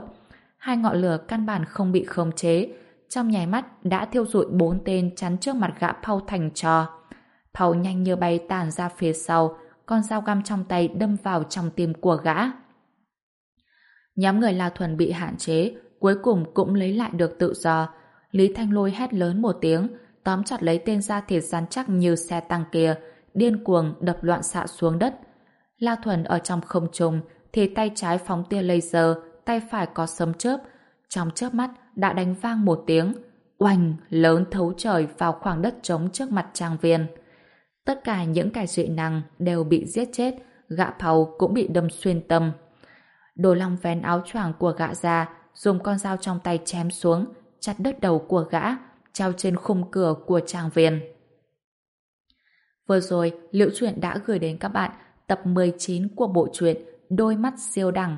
[SPEAKER 1] hai ngọn lửa căn bản không bị khống chế, trong nháy mắt đã thiêu rụi bốn tên chắn trước mặt gã Pau thành trò. Pau nhanh như bay tàn ra phía sau, con dao găm trong tay đâm vào trong tim của gã. Nhóm người La Thuần bị hạn chế, cuối cùng cũng lấy lại được tự do. Lý Thanh Lôi hét lớn một tiếng, tóm chặt lấy tên da thịt rắn chắc như xe tăng kia, điên cuồng đập loạn xạ xuống đất. La Thuần ở trong không trung thì tay trái phóng tia laser, tay phải có sấm chớp. Trong chớp mắt đã đánh vang một tiếng, oanh lớn thấu trời vào khoảng đất trống trước mặt trang viên. Tất cả những kẻ dị năng đều bị giết chết, gã phàu cũng bị đâm xuyên tâm. Đồ long vén áo choàng của gã ra, dùng con dao trong tay chém xuống, chặt đứt đầu của gã, treo trên khung cửa của trang viên. Vừa rồi, Liễu Chuyện đã gửi đến các bạn tập 19 của bộ truyện Đôi mắt siêu đẳng.